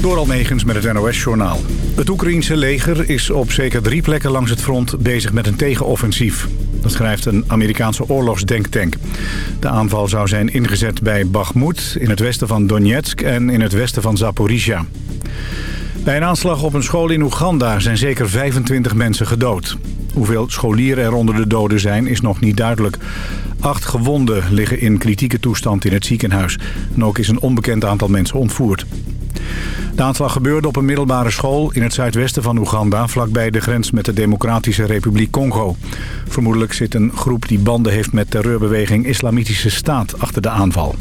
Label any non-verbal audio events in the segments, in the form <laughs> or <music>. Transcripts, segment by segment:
Door Negens met het NOS-journaal. Het Oekraïense leger is op zeker drie plekken langs het front bezig met een tegenoffensief. Dat schrijft een Amerikaanse oorlogsdenktank. De aanval zou zijn ingezet bij Bakhmut, in het westen van Donetsk en in het westen van Zaporizhia. Bij een aanslag op een school in Oeganda zijn zeker 25 mensen gedood. Hoeveel scholieren er onder de doden zijn is nog niet duidelijk. Acht gewonden liggen in kritieke toestand in het ziekenhuis. En ook is een onbekend aantal mensen ontvoerd. De aanslag gebeurde op een middelbare school in het zuidwesten van Oeganda... vlakbij de grens met de Democratische Republiek Congo. Vermoedelijk zit een groep die banden heeft met terreurbeweging Islamitische Staat achter de aanval.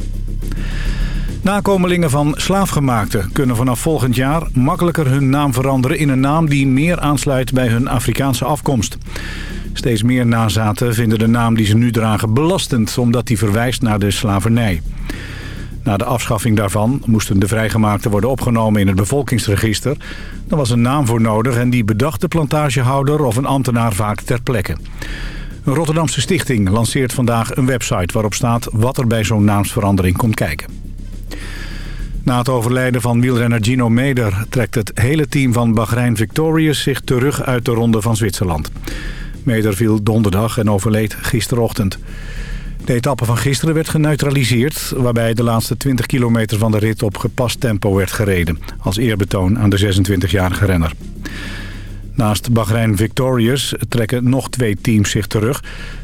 Nakomelingen van slaafgemaakten kunnen vanaf volgend jaar makkelijker hun naam veranderen... in een naam die meer aansluit bij hun Afrikaanse afkomst. Steeds meer nazaten vinden de naam die ze nu dragen belastend... omdat die verwijst naar de slavernij. Na de afschaffing daarvan moesten de vrijgemaakten worden opgenomen in het bevolkingsregister. Daar was een naam voor nodig en die bedacht de plantagehouder of een ambtenaar vaak ter plekke. Een Rotterdamse stichting lanceert vandaag een website waarop staat wat er bij zo'n naamsverandering komt kijken. Na het overlijden van wielrenner Gino Meder trekt het hele team van Bahrein Victorious zich terug uit de ronde van Zwitserland. Meder viel donderdag en overleed gisterochtend. De etappe van gisteren werd geneutraliseerd... waarbij de laatste 20 kilometer van de rit op gepast tempo werd gereden... als eerbetoon aan de 26-jarige renner. Naast Bahrein Victorious trekken nog twee teams zich terug.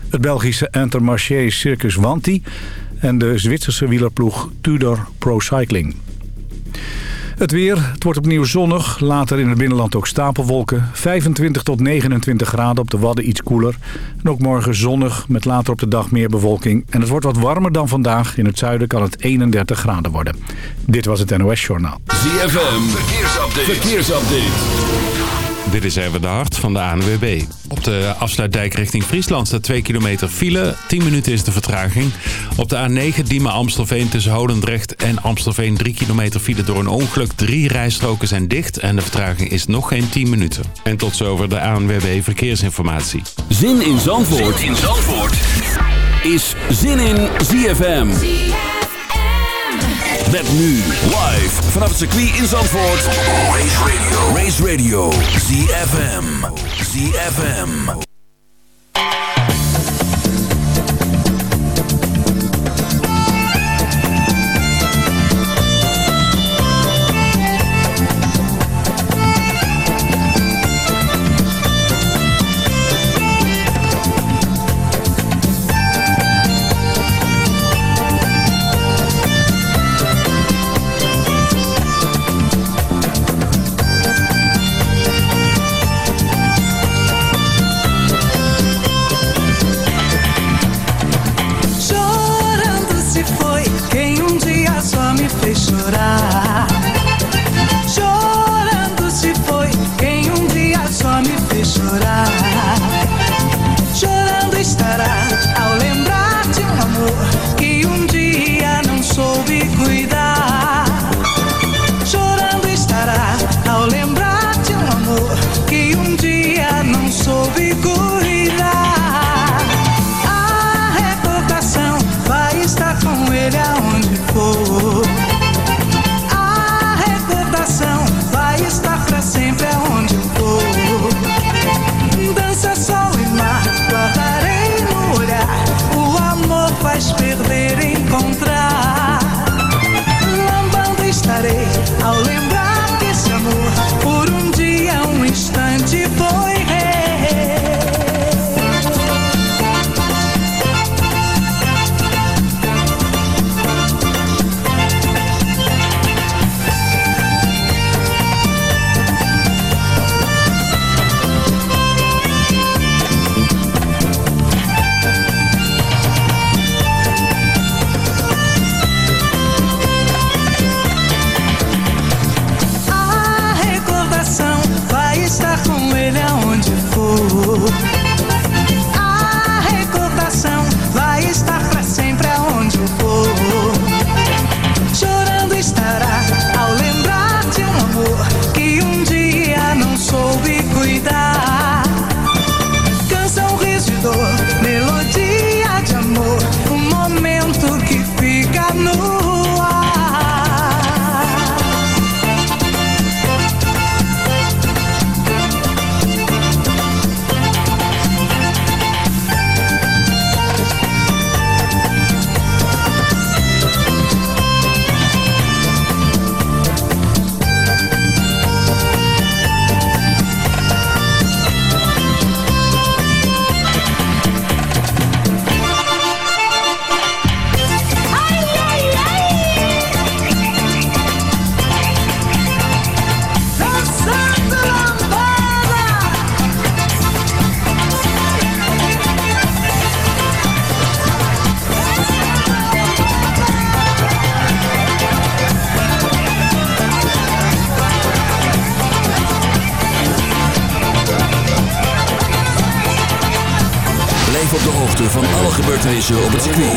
Het Belgische Intermarché Circus Wanty... en de Zwitserse wielerploeg Tudor Pro Cycling. Het weer, het wordt opnieuw zonnig. Later in het binnenland ook stapelwolken. 25 tot 29 graden op de Wadden iets koeler. En ook morgen zonnig met later op de dag meer bewolking. En het wordt wat warmer dan vandaag. In het zuiden kan het 31 graden worden. Dit was het NOS Journaal. ZFM, verkeersupdate. verkeersupdate. Dit is even de hart van de ANWB. Op de afsluitdijk richting Friesland staat 2 kilometer file. 10 minuten is de vertraging. Op de A9 Diemen-Amstelveen tussen Holendrecht en Amstelveen 3 kilometer file door een ongeluk. Drie rijstroken zijn dicht en de vertraging is nog geen 10 minuten. En tot zover de ANWB Verkeersinformatie. Zin in Zandvoort, zin in Zandvoort. is Zin in ZFM. Met nu live vanaf het circuit in Zandvoort. Race Radio. Race Radio. ZFM. ZFM. Blijf op de hoogte van alle gebeurtenissen op het circuit.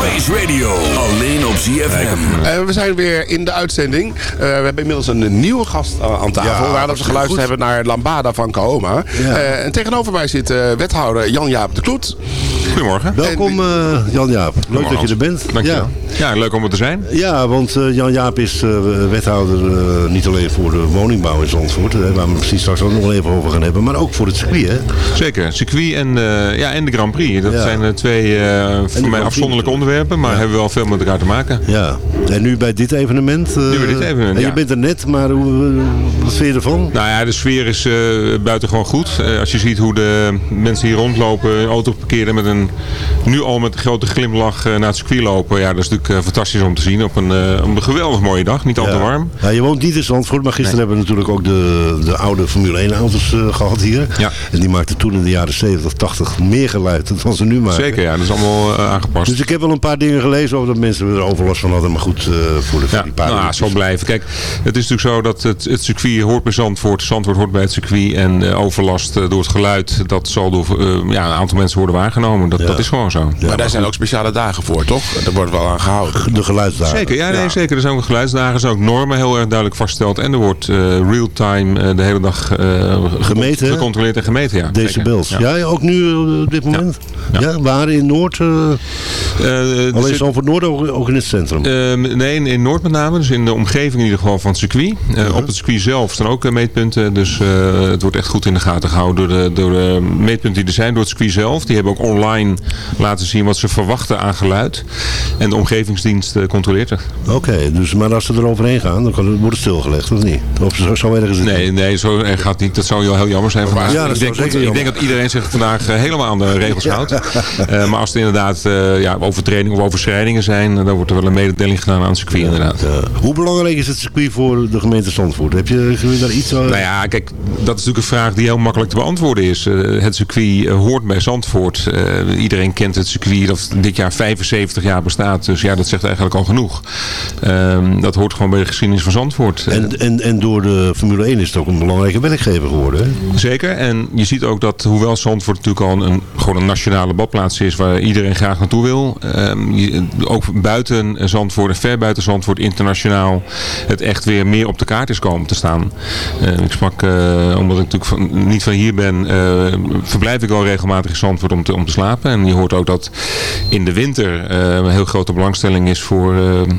Race Radio, alleen op ZFM. Uh, we zijn weer in de uitzending. Uh, we hebben inmiddels een nieuwe gast uh, aan tafel. Ja, waar we geluisterd goed. hebben naar Lambada van Kahoma. Ja. en tegenover mij zit wethouder Jan-Jaap de Kloet. Goedemorgen. Welkom Jan-Jaap. Leuk dat je er bent. Dank je ja. ja, leuk om er te zijn. Ja, want Jan-Jaap is wethouder niet alleen voor de woningbouw in Zandvoort. waar we precies straks ook nog even over gaan hebben. Maar ook voor het circuit, hè? Zeker. Circuit en, ja, en de Grand Prix. Dat zijn twee voor mij afzonderlijke onderwerpen. Maar hebben we wel veel met elkaar te maken. Ja. En nu bij dit evenement? nu bij dit evenement, En je bent er net, maar hoe, wat vind je ervan? Nou ja, de sfeer is buitengewoon goed. Als je ziet hoe de mensen hier rondlopen, auto parkeren met een, nu al met een grote glimlach uh, naar het circuit lopen. Ja, dat is natuurlijk fantastisch om te zien op een, op een geweldig mooie dag. Niet al te warm. Ja, je woont niet in Zandvoort, maar gisteren hebben we natuurlijk ook de, de oude Formule 1 auto's gehad hier. Ja. En die maakten toen in de jaren 70, 80 meer geluid dan ze nu maken. Zeker, ja. Dat is allemaal aangepast. Dus ik heb wel een paar dingen gelezen over dat mensen er overlast van hadden. Maar goed, uh, voor de ja, die paar nou, zo blijven. Kijk, het is natuurlijk zo dat het, het circuit hoort bij Zandvoort. Zandvoort hoort bij het circuit. En overlast door het geluid, dat zal door ja, een aantal mensen worden waargenomen. Dat, ja. dat is gewoon zo. Ja, maar daar zijn ook speciale dagen voor, toch? Daar wordt wel aan gehouden. De geluidsdagen. Zeker, ja, nee, zeker. Er zijn ook geluidsdagen. Er zijn ook normen heel erg duidelijk vastgesteld. En er wordt real-time de hele dag gemeten, gecontroleerd en gemeten. Ja, Decibels. Ja. ja, ook nu op dit moment? Ja, waar in Noord? Alleen Zandvoort Noord ook in het centrum? Uh, nee, in, in, Noord met name. Dus in de omgeving in ieder geval van het circuit. Uh, uh -huh. Op het circuit zelf staan ook eh, meetpunten. Dus uh, het wordt echt goed in de gaten gehouden door de, door de meetpunten die er zijn door het circuit zelf. Die hebben ook online laten zien wat ze verwachten aan geluid. En de omgevingsdienst controleert het. Oké, okay, dus maar als ze er overheen gaan, dan wordt het stilgelegd of niet? Of zo, zo erg is het Nee, nee, zo erg gaat niet. Dat zou heel, heel jammer zijn vandaag. Ja, ik, denk, ik, ik denk dat iedereen zich vandaag helemaal aan de regels houdt. maar als het inderdaad ja, overtreding of overschrijdingen zijn, dan wordt er wel een mededeling gedaan aan het circuit inderdaad. Ja. Hoe belangrijk is het circuit voor de gemeente Zandvoort? Heb je, je daar iets aan? Nou ja, kijk, dat is natuurlijk een vraag die heel makkelijk te beantwoorden is. Uh, het circuit uh, hoort bij Zandvoort. Uh, iedereen kent het circuit dat dit jaar 75 jaar bestaat. Dus ja, dat zegt eigenlijk al genoeg. Ehm, dat hoort gewoon bij de geschiedenis van Zandvoort. En, en, en door de Formule 1 is het ook een belangrijke werkgever geworden. Hè? Zeker. En je ziet ook dat, hoewel Zandvoort natuurlijk al een, gewoon een nationale badplaats is waar iedereen graag naartoe wil. Um, je, ook buiten Zandvoort en ver buiten Zandvoort internationaal het echt weer meer op de kaart is komen te staan. Uh, ik sprak, uh, omdat ik natuurlijk van, niet van hier ben, verblijf ik wel regelmatig in Zandvoort om te, om te slapen. En je hoort ook dat in de winter een heel grote belangstelling is voor,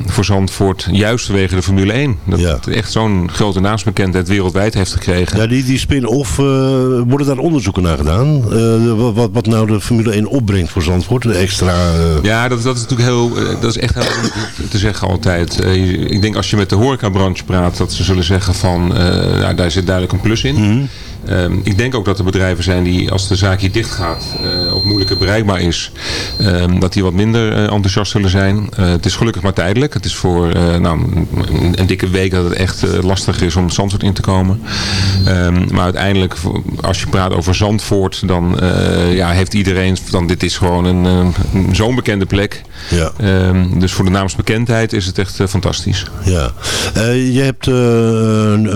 voor Zandvoort, juist vanwege de Formule 1. Dat ja. echt zo'n grote naamsbekendheid wereldwijd heeft gekregen. Ja, die, die spin-off, worden daar onderzoeken naar gedaan? wat, wat nou de Formule 1 opbrengt voor Zandvoort? De extra... Ja, dat, dat is natuurlijk heel, dat is echt heel te zeggen altijd. Ik denk als je met de horecabranche praat, dat ze zullen zeggen van, ja, daar zit duidelijk een plus in. Mm -hmm. Um, ik denk ook dat er bedrijven zijn die als de zaak hier dicht gaat uh, of moeilijker bereikbaar is, um, dat die wat minder uh, enthousiast zullen zijn. Uh, het is gelukkig maar tijdelijk. Het is voor nou, een, een, dikke week dat het echt lastig is om Zandvoort in te komen. Um, maar uiteindelijk, als je praat over Zandvoort, dan ja, heeft iedereen, dan dit is gewoon een, een zo'n bekende plek. Ja. dus voor de naamsbekendheid is het echt fantastisch. Ja. je hebt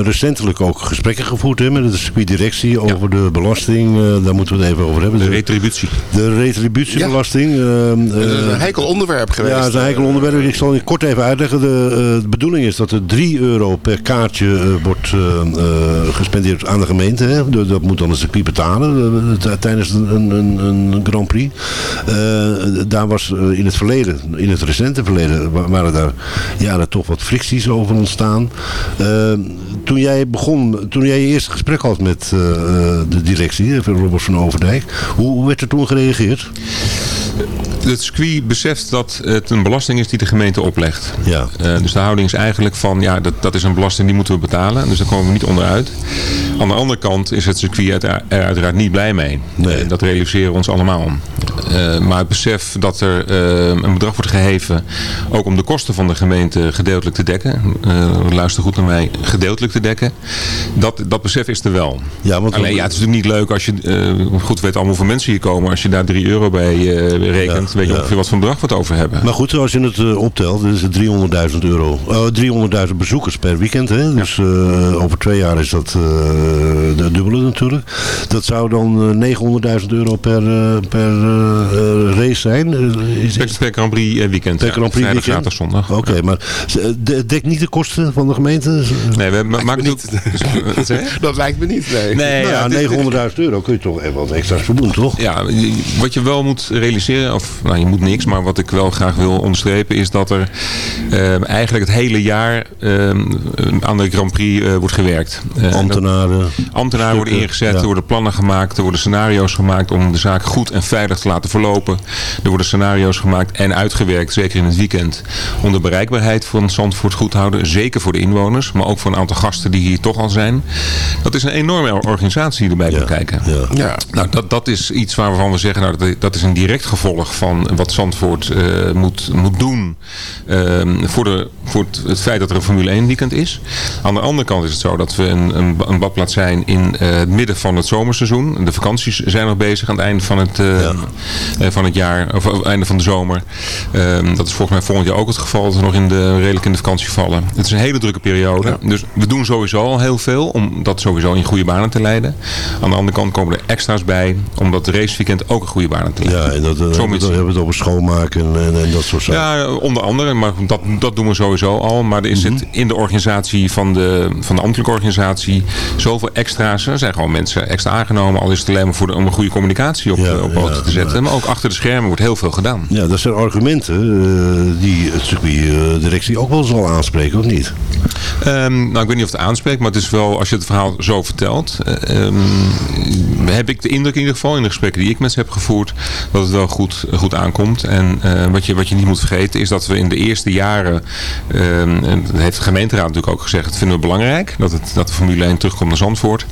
recentelijk ook gesprekken gevoerd hè, met het circuit directie over de belasting. Uh, daar moeten we het even over hebben. De retributie. De retributiebelasting. Uh, dat is een heikel onderwerp geweest. Ja, dat is een heikel onderwerp. Ik zal het kort even uitleggen. De, uh, de bedoeling is dat er 3 euro per kaartje wordt gespendeerd aan de gemeente. Hè. Dat moet dan een circuit betalen tijdens een, een, een, Grand Prix. daar was in het verleden, in het recente verleden, waren daar ja, toch wat fricties over ontstaan. toen jij begon, toen jij je eerste gesprek had met uh, de directie, Robert van Overdijk. Hoe, werd er toen gereageerd? het circuit beseft dat het een belasting is die de gemeente oplegt. Ja. Uh, dus de houding is eigenlijk van, ja, dat, dat is een belasting die moeten we betalen. Dus daar komen we niet onderuit. Aan de andere kant is het circuit er uiteraard niet blij mee. Nee. Uh, dat realiseren we ons allemaal. Uh, maar het besef dat er een bedrag wordt geheven, ook om de kosten van de gemeente gedeeltelijk te dekken. luister goed naar mij, gedeeltelijk te dekken. Dat, dat besef is er wel. Ja, want Alleen ja, het is natuurlijk niet leuk als je, goed weet allemaal hoeveel mensen hier komen, als je daar 3 euro bij rekent, Ja, weet je ja. ongeveer wat voor bedrag we het over hebben. Maar goed, als je het eh, optelt, dan is het 300.000 euro. eh 300.000 bezoekers per weekend. Hè? Dus eh, over twee jaar is dat eh, de dubbele natuurlijk. Dat zou dan eh 900.000 euro per, eh, per eh, eh, race zijn. Eh, is, Per, is, per Grand Prix eh, weekend. Per ja. Grand Prix Vrijdag, weekend? zaterdag, zondag. Oké, maar eh, de- dekt niet de kosten van de gemeente? Nee, we maken <laughs> je? Dat lijkt me niet, nee. Nee, nou ja, ja, dit- 900.000 euro kun je toch even wat extra's voor doen, toch? Ja, wat je wel moet realiseren, of nou je moet niks, maar wat ik wel graag wil onderstrepen is dat er eh, eigenlijk het hele jaar eh, aan de Grand Prix eh, wordt gewerkt. Eh, Ambtenaren. Ambtenaren worden ingezet, ja. er worden plannen gemaakt, er worden scenario's gemaakt om de zaak goed en veilig te laten verlopen. Er worden scenario's gemaakt en uitgewerkt, zeker in het weekend, om de bereikbaarheid van Zandvoort goed te houden. Zeker voor de inwoners, maar ook voor een aantal gasten die hier toch al zijn. Dat is een enorme organisatie erbij komt kijken. Ja. Ja. Nou, dat, dat is iets waarvan we zeggen, nou, dat, dat is een direct gevolg van wat Zandvoort eh, moet, moet doen ehm, voor, de, voor het, het feit dat er een Formule 1 weekend is. Aan de andere kant is het zo dat we een, een, een badplaats zijn in eh, het midden van het zomerseizoen. De vakanties zijn nog bezig aan het einde van het, eh, eh, van het jaar, of einde van de zomer. Ehm, dat is volgens mij volgend jaar ook het geval, dat we nog in de, redelijk in de vakantie vallen. Het is een hele drukke periode. Dus we doen sowieso al heel veel om dat sowieso in goede banen te leiden. Aan de andere kant komen er extra's bij om dat raceweekend ook een goede banen te leiden. Ja, en dat, eh, hebben, we, het over schoonmaken en, en, dat soort zaken. Ja, onder andere, maar dat, dat doen we sowieso al. Maar er zit in de organisatie van de, van de ambtelijke organisatie zoveel extra's. Er zijn gewoon mensen extra aangenomen, al is het alleen maar voor de, om een goede communicatie op, Ja, eh, op ja, te zetten. Maar ook achter de schermen wordt heel veel gedaan. Ja, dat zijn argumenten eh, die het circuitdirectie ook wel zal aanspreken, of niet? Ehm, nou, ik weet niet of het aanspreekt, maar het is wel, als je het verhaal zo vertelt, eh, ehm, heb ik de indruk in ieder geval, in de gesprekken die ik met ze heb gevoerd, dat het wel goed, goed aankomt. En eh, wat, je, wat je niet moet vergeten is dat we in de eerste jaren, en dat heeft de gemeenteraad natuurlijk ook gezegd, dat vinden we belangrijk, dat, het, dat de Formule 1 terugkomt naar Zandvoort.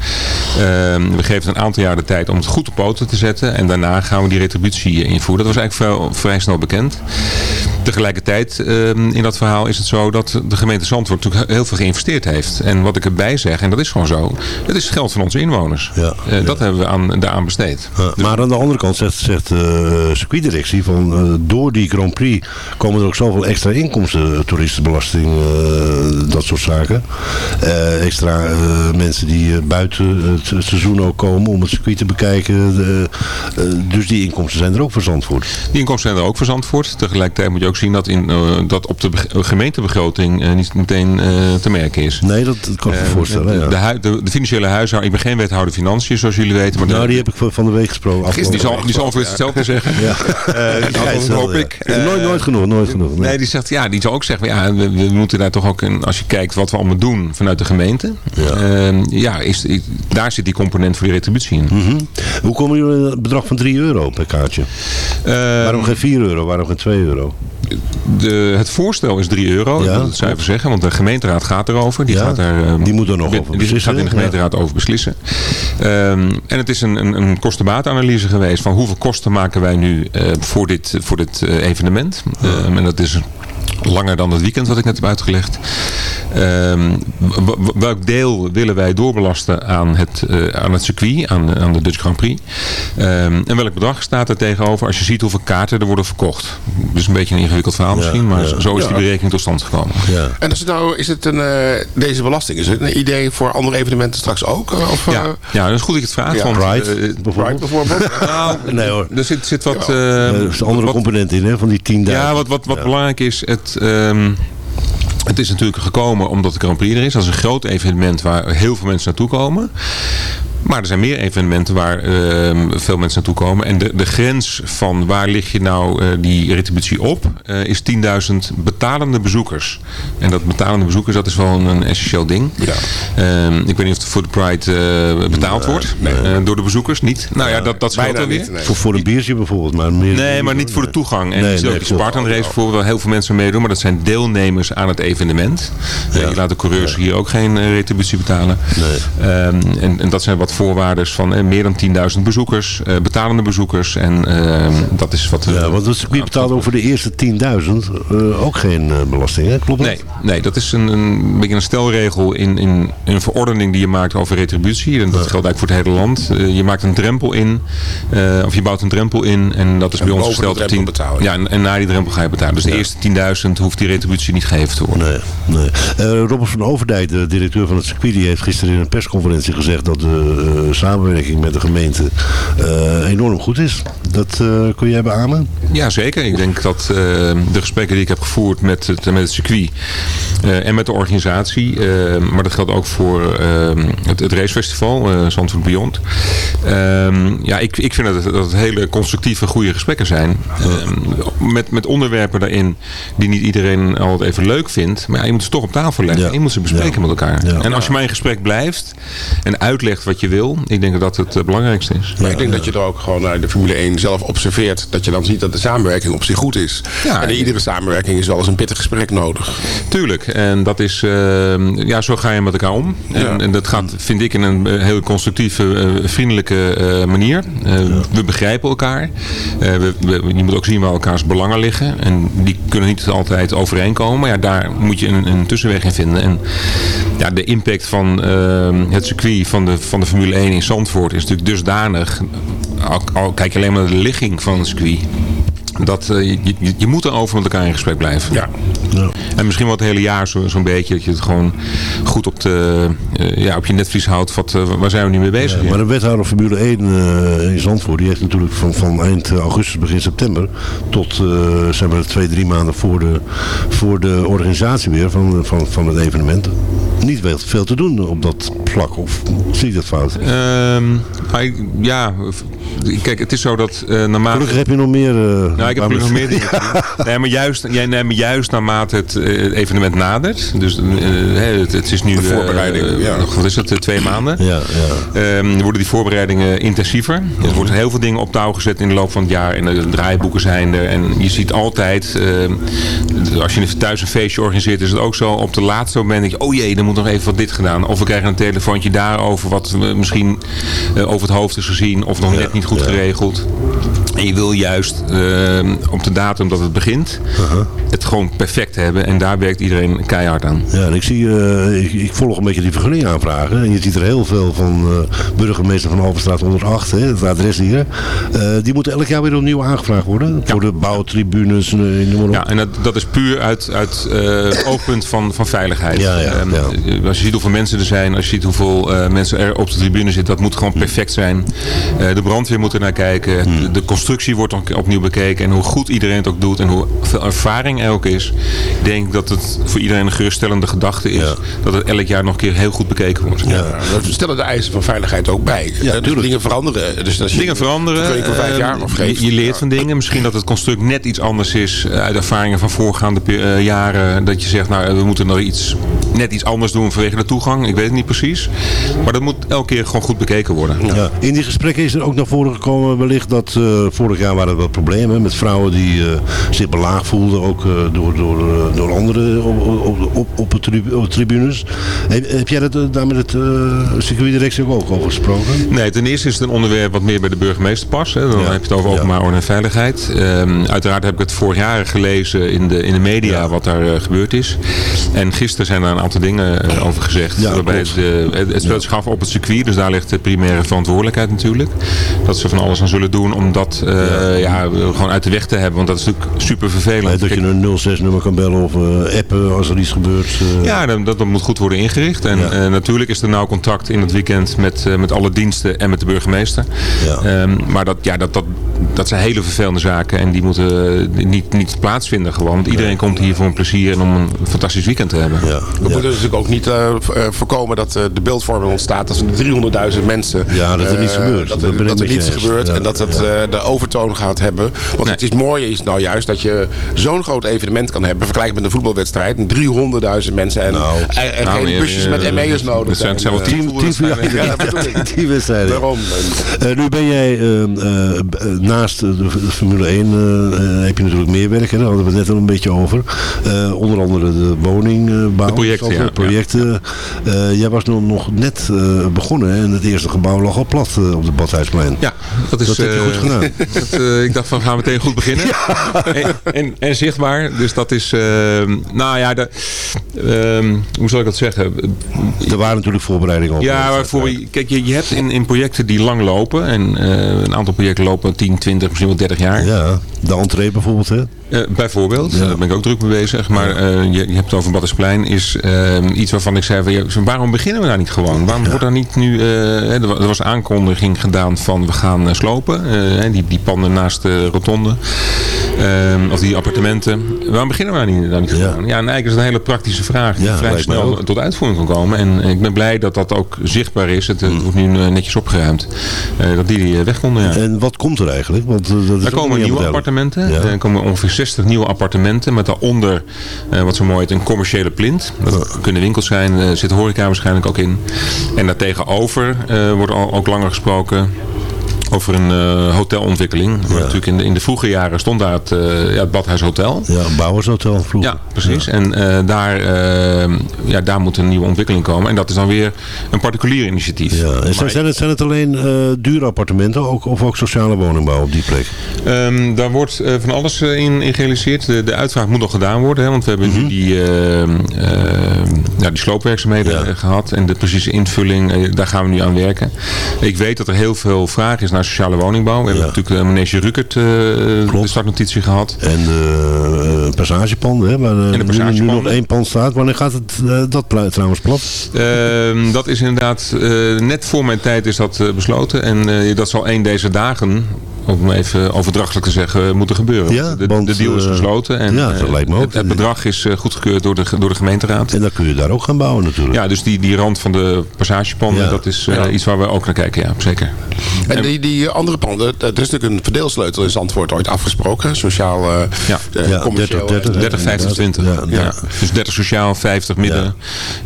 Ehm, we geven het een aantal jaar de tijd om het goed op poten te zetten en daarna gaan we die retributie invoeren. Dat was eigenlijk vrij, vrij snel bekend. Tegelijkertijd ehm, in dat verhaal is het zo dat de gemeente Zandvoort natuurlijk heel veel geïnvesteerd heeft. En wat ik erbij zeg, en dat is gewoon zo, het is het geld van onze inwoners. Ja, Eh, Dat hebben we aan, daaraan besteed. Ja, maar aan de andere kant zegt, zegt de circuitdirectie van eh, door die Grand Prix komen er ook zoveel extra inkomsten, eh, toeristenbelasting, eh, dat soort zaken. Eh, extra eh, mensen die eh, buiten het, seizoen ook komen om het circuit te bekijken. De, eh, dus die inkomsten zijn er ook voor Zandvoort. Die inkomsten zijn er ook voor Zandvoort. Tegelijkertijd moet je ook zien dat, in, eh, dat op de beg- gemeentebegroting eh, niet meteen eh, te merken is. Nee, dat, dat kan ik me Eh, voorstellen. ja. de, de financiële huishouding, ik ben geen wethouder financiën zoals jullie weten. Maar nou, die heb ik van de week gesproken. die, zal, die zal ongeveer hetzelfde zeggen. <laughs> Ja. Dat hoop ik. Nooit, nooit genoeg, nooit genoeg. Nee. Die zegt, ja, die zal ook zeggen, ja, we, we moeten daar toch ook, een, als je kijkt wat we allemaal doen vanuit de gemeente, Ja. ja is, daar zit die component voor die retributie in. Mhm. Hoe komen jullie het bedrag van 3 euro per kaartje? Eh, Waarom geen 4 euro? Waarom geen 2 euro? De, het voorstel is 3 euro, Ja, ik wil het zuiver zeggen, want de gemeenteraad gaat erover. Die, Ja, gaat daar, eh, die moet er nog die- over Die beslissen, gaat in de ja. gemeenteraad over beslissen. Ehm, en het is een, een, een kostenbaatanalyse geweest van hoeveel kosten maken wij nu eh, voor dit, voor dit eh, evenement. Ehm, en dat is langer dan het weekend wat ik net heb uitgelegd. Ehm, welk deel willen wij doorbelasten aan het, eh, aan het circuit, aan, aan de Dutch Grand Prix? Ehm, en welk bedrag staat er tegenover als je ziet hoeveel kaarten er worden verkocht? Dus een beetje een ingewikkeld verhaal misschien, maar ja. zo is die berekening tot stand gekomen. Ja. En is het nou, is het een, eh, deze belasting, is het een idee voor andere evenementen straks ook? eh, Of, eh, Ja, ja, dat is goed dat je het vraagt. Ja, want, Pride, eh, bijvoorbeeld. Pride bijvoorbeeld? <laughs> nou, Nee hoor. er zit, zit wat... Er is een andere wat- component in, hè, van die 10.000. Ja, wat, wat, wat Ja. belangrijk is, het, ehm, het is natuurlijk gekomen omdat de Grand Prix er is. Dat is een groot evenement waar heel veel mensen naartoe komen. Maar er zijn meer evenementen waar ehm, veel mensen naartoe komen. En de, de grens van waar lig je nou eh, die retributie op, eh, is 10.000 betalende bezoekers. En dat betalende bezoekers, dat is wel een, een essentieel ding. Ja. Ehm, ik weet niet of het voor de Pride eh, betaald wordt eh, door de bezoekers. Niet? Nou ja, dat, dat scheelt niet, nee. Voor, voor een biertje bijvoorbeeld. Maar meer, Nee, maar niet voor de toegang. En Nee, nee, die. Spartan race voor wel heel veel mensen meedoen. Maar dat zijn deelnemers aan het evenement. Eh, je laat de coureurs hier ook geen retributie betalen. Nee. Ehm, en, en dat zijn wat voorwaarden van eh, meer dan 10.000 bezoekers, eh, betalende bezoekers. En eh, dat is wat... Ja, want het circuit betaalt over de eerste 10.000 eh, ook geen eh, belasting, hè? Klopt dat? Nee, nee, dat is een, een beetje een stelregel in, in een verordening die je maakt over retributie. En dat geldt eigenlijk voor het hele land. Je maakt een drempel in, eh, of je bouwt een drempel in en dat is bij ons gesteld op drempel 10. betalen. Ja, en, en na die drempel ga je betalen. Dus de eerste 10.000 hoeft die retributie niet gegeven te worden. Nee, nee. Eh, Robert van Overdijk, de directeur van het circuit, die heeft gisteren in een persconferentie gezegd dat de samenwerking met de gemeente eh, enorm goed is. Dat eh, kun jij beamen? Ja, zeker. Ik denk dat eh, de gesprekken die ik heb gevoerd met het, met het circuit eh, en met de organisatie, eh, maar dat geldt ook voor eh, het, het racefestival, eh Zandvoort Beyond. Ehm, ja, ik, ik vind dat het, dat het hele constructieve, goede gesprekken zijn. Ehm, met, met onderwerpen daarin die niet iedereen altijd even leuk vindt. Maar ja, je moet ze toch op tafel leggen. Ja. Je moet ze bespreken Ja. met elkaar. En als je maar in gesprek blijft en uitlegt wat je wil, ik denk dat dat het eh, belangrijkste is. Maar ik denk dat je er ook gewoon naar de Formule 1 zelf observeert. Dat je dan ziet dat de samenwerking op zich goed is. Ja, en in iedere samenwerking is wel eens een pittig gesprek nodig. Tuurlijk, en dat is, eh, ja, zo ga je met elkaar om. En, Ja. en dat gaat, vind ik, in een eh, heel constructieve, eh, vriendelijke eh, manier. Eh, We begrijpen elkaar. Eh, we, we- je moet ook zien waar elkaars belangen liggen. En die kunnen niet altijd overeenkomen. Maar ja, daar moet je een, een tussenweg in vinden. En ja, de impact van eh, het circuit van de, van de Formule 1 in Zandvoort is natuurlijk dusdanig. Al, al kijk alleen maar naar de ligging van het circuit. Dat, eh, je, je, je moet erover met elkaar in gesprek blijven. Ja. En misschien wel het hele jaar zo- zo'n beetje. Dat je het gewoon goed op, de, eh, ja, op je netvlies houdt. Wat, eh, waar zijn we nu mee bezig? Ja, maar de wethouder Formule 1 eh, in Zandvoort, die heeft natuurlijk van, van eind augustus, begin september, tot eh, zeg maar twee, drie maanden voor de, voor de organisatie weer van, van, van het evenement, niet veel, veel te doen op dat vlak. Of zie ik dat fout? Ehm, maar ik- ja, kijk, het is zo dat eh naarmate... Gelukkig heb je nog meer... eh, Nou, ik heb nog meer dingen. <laughs> Nee, maar juist, ja, nee, maar juist naarmate het eh, evenement nadert. Dus hè, het, het is nu... De voorbereiding, ja. Wat is het? eh, twee maanden. Ja, ja. Ehm, worden die voorbereidingen intensiever. Er worden heel veel dingen op touw gezet in de loop van het jaar. En de draaiboeken zijn er. En je ziet altijd, ehm, als je thuis een feestje organiseert, is het ook zo. Op de laatste moment denk je, oh jee, er moet nog even wat dit gedaan. Of we krijgen een telefoontje daarover wat we misschien eh, over het hoofd is gezien. Of nog net niet goed geregeld. En je wil juist ehm, op de datum dat het begint, het gewoon perfect hebben. En daar werkt iedereen keihard aan. Ja, en ik, zie, eh, ik, ik volg een beetje die vergunning aanvragen. En je ziet er heel veel van eh, burgemeester van Alverstraat 108, hè, het adres hier. Eh, die moeten elk jaar weer opnieuw aangevraagd worden. Voor de bouwtribunes, noem. Ja, en dat, dat is puur uit, uit oogpunt van, van veiligheid. Ja, ja, Ehm, ja. Als je ziet hoeveel mensen er zijn, als je ziet hoeveel mensen er op de tribune zitten, dat moet gewoon perfect zijn. Eh, de brandweer moet er naar kijken. Hmm. De, de constructie wordt ook opnieuw bekeken. En hoe goed iedereen het ook doet en hoe veel ervaring er ook is. Ik denk dat het voor iedereen een geruststellende gedachte is. Ja. Dat het elk jaar nog een keer heel goed bekeken wordt. Ja, we stellen de eisen van veiligheid ook bij. Ja, Eh, dus dingen veranderen. Dus als je Dingen veranderen. vijf ehm, jaar of geeft. je, je leert van dingen. Misschien dat het construct net iets anders is eh, uit ervaringen van voorgaande eh, jaren. Dat je zegt, nou, we moeten nog iets, net iets anders doen vanwege de toegang. Ik weet het niet precies. Maar dat moet elke keer gewoon goed bekeken worden. Ja. In die gesprekken is er ook naar voren gekomen wellicht dat eh, vorig jaar waren er wat problemen met vrouwen die eh, zich belaagd voelden, ook eh, door, door, door anderen op, op, op, op, de tribu- op de tribunes. Heb, heb jij dat, daar met het circuitdirectie ook over gesproken? Nee, ten eerste is het een onderwerp wat meer bij de burgemeester past. Hè. Dan Ja. heb je het over openbaar orde en veiligheid. Ehm, uiteraard heb ik het vorig jaar gelezen in de, in de media wat daar gebeurd is. En gisteren zijn daar een aantal dingen over gezegd. Waarbij het, het, het speelt zich af op het circuit. Dus daar ligt de primaire verantwoordelijkheid natuurlijk. Dat ze van alles aan zullen doen om dat eh, ja. gewoon uit de weg te hebben. Want dat is natuurlijk super vervelend. Dat je een 06-nummer kan bellen of eh, appen als er iets gebeurt. eh. ja, dat, dat moet goed worden ingericht. En Ja. eh, natuurlijk is er nauw contact in het weekend met, eh, met alle diensten en met de burgemeester. Ja. Ehm, maar dat, ja, dat, dat, dat zijn hele vervelende zaken en die moeten niet, niet plaatsvinden gewoon. Want iedereen komt hier voor een plezier en om een fantastisch weekend te hebben. Ja, We ja. moeten natuurlijk ook niet voorkomen dat eh, de beeldvorming ontstaat als er 300.000 mensen... Ja, dat er eh, niets gebeurt. Dat, Dat er, dat er niets eens. gebeurt Ja, en dat het eh, de overtoon gaat hebben. Want Nee. het is mooie is nou juist dat je zo'n groot evenement kan hebben. Vergelijk met een voetbalwedstrijd. 300.000 mensen en, Nou, en, en nou, geen busjes met ja, ME'ers nodig het zijn zelfs Eh, tien <laughs> dat wedstrijden. Daarom. Eh, nu ben jij eh, eh, eh, naast de, Formule 1 eh, heb je natuurlijk meer werk. Hè? Daar hadden we het net al een beetje over. Eh, onder andere de woningbouw. De projecten, ja. projecten. Eh, jij was nog, net eh, begonnen en het eerste gebouw lag al plat eh, op de Badhuisplein. Ja, dat is... Dat heb je eh, goed gedaan. <laughs> dat, eh, ik dacht van, gaan we meteen goed beginnen. <laughs> En, en, en zichtbaar. Dus dat is... eh, nou ja, de, ehm, hoe zal ik dat zeggen? Er waren natuurlijk voorbereidingen op. Ja, maar voor, kijk, je, je hebt in, in projecten die lang lopen. En een aantal projecten lopen 10, 20, misschien wel 30 jaar. Ja, de entree bijvoorbeeld. Hè? Eh, bijvoorbeeld, Ja. daar ben ik ook druk mee bezig. Maar eh, je, je hebt het over Baddersplein. Is eh, iets waarvan ik zei, van, ja, waarom beginnen we daar niet gewoon? Waarom wordt daar niet nu... eh, er wa- was aankondiging gedaan van we gaan slopen. die, die panden naast de rotonde. Ehm, of die appartementen. Waarom beginnen we daar niet, daar niet Ja. gewoon? Ja, en eigenlijk is het een hele praktische vraag. Die Ja, vrij snel tot uitvoering kan komen. En ik ben blij dat dat ook zichtbaar is. Het, het wordt nu netjes opgeruimd. Dat die, die weg konden, ja. En wat komt er eigenlijk? Want, dat is Er komen nieuwe duidelijk. Appartementen. Ja. Er komen ongeveer 60 nieuwe appartementen. Met daaronder, eh, wat zo mooi heet, een commerciële plint. Dat kunnen winkels zijn. Er zit horeca waarschijnlijk ook in. En daartegenover eh wordt al, ook langer gesproken over een eh, hotelontwikkeling. Maar Natuurlijk in de, in de vroege jaren stond daar het, eh, ja, het Badhuis Hotel. Ja, een bouwershotel vroeger. Ja, precies. En eh, daar, ja, daar moet een nieuwe ontwikkeling komen. En dat is dan weer een particulier initiatief. Ja. En zijn, het, zijn het alleen dure appartementen ook, of ook sociale woningbouw op die plek? Ehm, daar wordt van alles in, in gerealiseerd. De, de uitvraag moet nog gedaan worden. Hè, want we hebben Mhm. nu die, eh, eh, ja, die sloopwerkzaamheden Ja. eh, gehad. En de precieze invulling, daar gaan we nu aan werken. Ik weet dat er heel veel vraag is naar sociale woningbouw. We hebben Ja. natuurlijk uh, Manege Rukert eh, de startnotitie gehad. En de uh, passagepanden, hè, waar eh, de nu- nu, passagepanden. nog één pand staat. Wanneer gaat het, eh, dat trouwens plat? Ehm, dat is inderdaad, eh, net voor mijn tijd is dat eh, besloten. En eh, dat zal één deze dagen, om even overdrachtelijk te zeggen, moeten gebeuren. Ja, de, want, de deal is eh, gesloten. En, ja, dat eh, lijkt me ook. Het, het bedrag is eh, goedgekeurd door de, door de gemeenteraad. En dan kun je daar ook gaan bouwen natuurlijk. Ja, dus die, die rand van de passagepanden, Ja. dat is eh, Ja. iets waar we ook naar kijken, ja, zeker. En die, die andere panden, er is natuurlijk een verdeelsleutel in Zandvoort ooit afgesproken. Sociaal, eh Ja. eh, Ja, commercieel. 30, 30. 30, 50, 20. Ja, Ja, ja. Dus 30 sociaal, 50 midden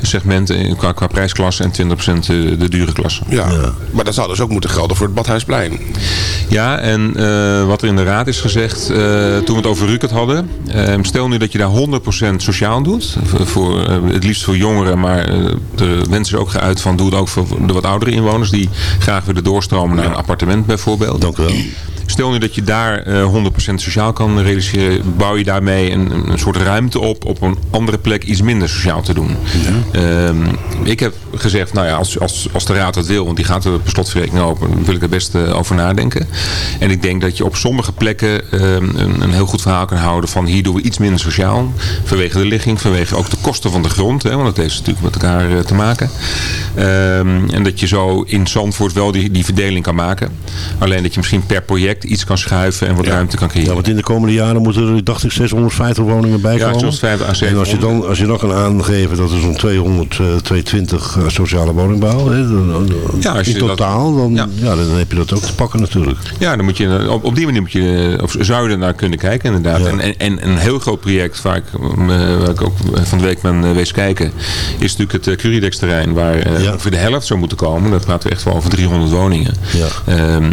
segmenten in- qua, qua prijsklasse en 20% de, de dure klasse. Ja. maar dat zou dus ook moeten gelden voor het Badhuisplein. Ja, en eh, wat er in de raad is gezegd, eh, toen we het over Rukert hadden. eh, stel nu dat je daar 100% sociaal doet. Voor, eh, het liefst voor jongeren, maar eh, de wens is ook geuit van doe het ook voor de wat oudere inwoners. Die graag willen doorstromen naar een appartement bijvoorbeeld. Dank u wel. Stel nu dat je daar eh 100% sociaal kan realiseren. Bouw je daarmee een, een- soort ruimte op. Op een andere plek iets minder sociaal te doen. Ehm, ik heb gezegd, nou ja, als, als, als de raad dat wil. Want die gaat de beslotverrekening open. Dan wil ik er best eh, over nadenken. En ik denk dat je op sommige plekken ehm, een, een heel goed verhaal kan houden. Van hier doen we iets minder sociaal. Vanwege de ligging. Vanwege ook de kosten van de grond. Hè, want dat heeft natuurlijk met elkaar eh, te maken. Ehm, en dat je zo in Zandvoort wel die, die verdeling kan maken. Alleen dat je misschien per project iets kan schuiven en wat ruimte kan creëren. Ja, want in de komende jaren moeten er, dacht ik, 650 woningen bij Ja, komen. 5 à En 700. als je, dan, als je dan kan aangeven dat er zo'n 200, eh, 220 eh, sociale woningbouw hè, dan- Ja, als in dat- totaal, dan, Ja. ja. dan heb je dat ook te pakken natuurlijk. Ja, dan moet je, op, op die manier moet je, eh, of zou je er naar kunnen kijken inderdaad. Ja. En, en, en een heel groot project waar ik, eh, waar ik ook van de week ben eh, wees kijken, is natuurlijk het uh, Curidex terrein waar eh, Ja. ongeveer de helft zou moeten komen. Dat praten we echt wel over 300 woningen. Ja. Ehm,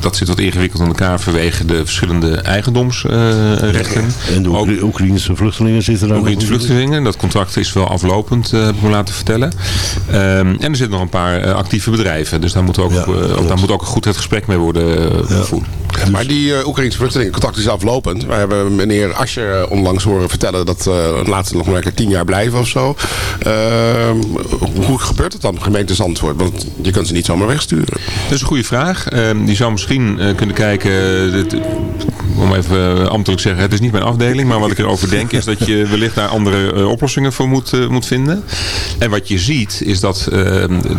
dat zit wat ingewikkeld in elkaar vanwege de verschillende eigendomsrechten. En de Oekra- Oekraïnse vluchtelingen zitten daar Ook nog in de vluchtelingen. Dat contract is wel aflopend, eh, heb ik me laten vertellen. Ehm, en er zitten nog een paar eh, actieve bedrijven. Dus daar moet ook, Ja, eh, ook- daar moet ook goed het gesprek mee worden eh, gevoerd. Ja, maar die uh, Oekraïnse vluchtelingencontact is aflopend. Wij hebben meneer Ascher onlangs horen vertellen dat uh, laatste nog maar tien jaar blijven of zo. Uh, hoe gebeurt het dan, gemeente Zandvoort? Want je kunt ze niet zomaar wegsturen. Dat is een goede vraag. Uh, je zou misschien uh, kunnen kijken, dit, om even ambtelijk te zeggen, het is niet mijn afdeling, maar wat ik erover denk is dat je <laughs> wellicht daar andere uh, oplossingen voor moet, moet vinden. En wat je ziet is dat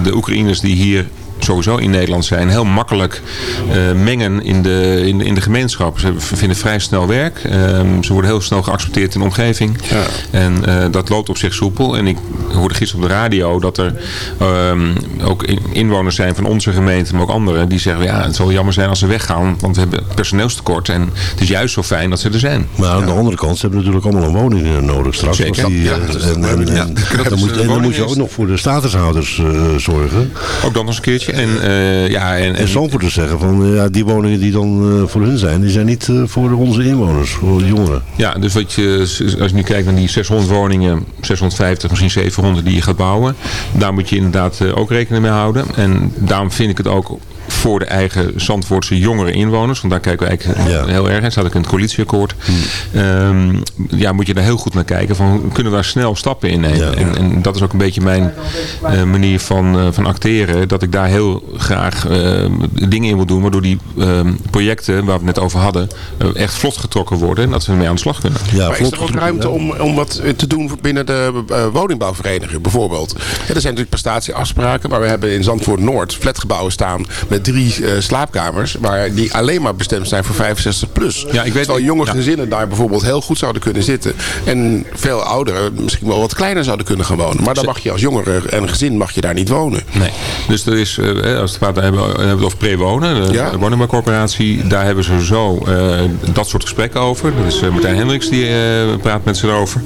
de Oekraïners die hier sowieso in Nederland zijn, heel makkelijk uh, mengen in de, in, de, in de gemeenschap. Ze vinden vrij snel werk. Um, ze worden heel snel geaccepteerd in de omgeving. Ja. En uh, dat loopt op zich soepel. En ik hoorde gisteren op de radio dat er um, ook inwoners zijn van onze gemeente, maar ook anderen, die zeggen, ja, het zal jammer zijn als ze weggaan, want we hebben personeelstekort. En het is juist zo fijn dat ze er zijn. Maar aan de andere kant, ze hebben natuurlijk allemaal een woning nodig straks. Zeker. Die, ja, en, en, en, ja, dan moet, en dan moet je ook nog voor de statushouders uh, zorgen. Ook dan nog eens een keertje. En, eh, ja, en, En en, zeggen van, eh, ja, die woningen die dan eh, voor hun zijn, die zijn niet voor onze inwoners, voor de jongeren. ja, dus wat je, als je nu kijkt naar die 600 woningen, 650, misschien 700 die je gaat bouwen. Daar moet je inderdaad ook rekening mee houden. En daarom vind ik het ook voor de eigen Zandvoortse jongere inwoners. Want daar kijken we eigenlijk Ja. heel erg. Het staat ook in het coalitieakkoord. Ehm, ja, moet je daar heel goed naar kijken. Van, kunnen we daar snel stappen in nemen? Ja. En, en dat is ook een beetje mijn eh, manier van, eh, van acteren. Dat ik daar heel graag eh, dingen in wil doen. Waardoor die ehm, projecten waar we het net over hadden. echt vlot getrokken worden. En dat we ermee aan de slag kunnen. Ja, Maar is er ook ruimte om, om wat te doen binnen de woningbouwvereniging bijvoorbeeld? Ja, er zijn natuurlijk prestatieafspraken, maar we hebben in Zandvoort Noord flatgebouwen staan met drie eh, slaapkamers, waar die alleen maar bestemd zijn voor 65 plus. Ja, ik weet- Terwijl jonge ja. gezinnen daar bijvoorbeeld heel goed zouden kunnen zitten. En veel ouderen misschien wel wat kleiner zouden kunnen gaan wonen. Maar dan mag je als jongere en gezin mag je daar niet wonen. Nee. Dus er is, eh, als we het hebben, hebben over pre-wonen, de Ja. woningbouwcorporatie, daar hebben ze zo eh, dat soort gesprekken over. Dat is eh, Martijn Hendricks die eh, praat met ze erover.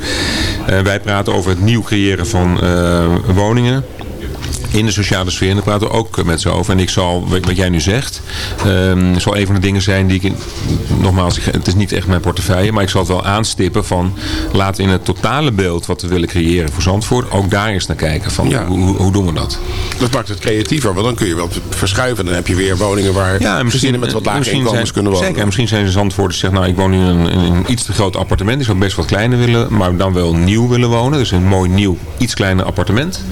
Eh, wij praten over het nieuw creëren van eh, woningen. In de sociale sfeer. En daar praten we ook met ze over. En ik zal, wat jij nu zegt, ehm, zal een van de dingen zijn die ik, nogmaals, het is niet echt mijn portefeuille, maar ik zal het wel aanstippen van, laten we in het totale beeld wat we willen creëren voor Zandvoort, ook daar eens naar kijken van, Ja. hoe, hoe, doen we dat? Dat maakt het creatiever, want dan kun je wel verschuiven. Dan heb je weer woningen waar Ja, en gezinnen met wat lage misschien inkomens zijn, kunnen wonen. Zeker, en misschien zijn ze Zandvoorters zeggen, nou ik woon nu in een, in een iets te groot appartement. Ik zou best wat kleiner willen, maar dan wel nieuw willen wonen. Dus een mooi nieuw, iets kleiner appartement.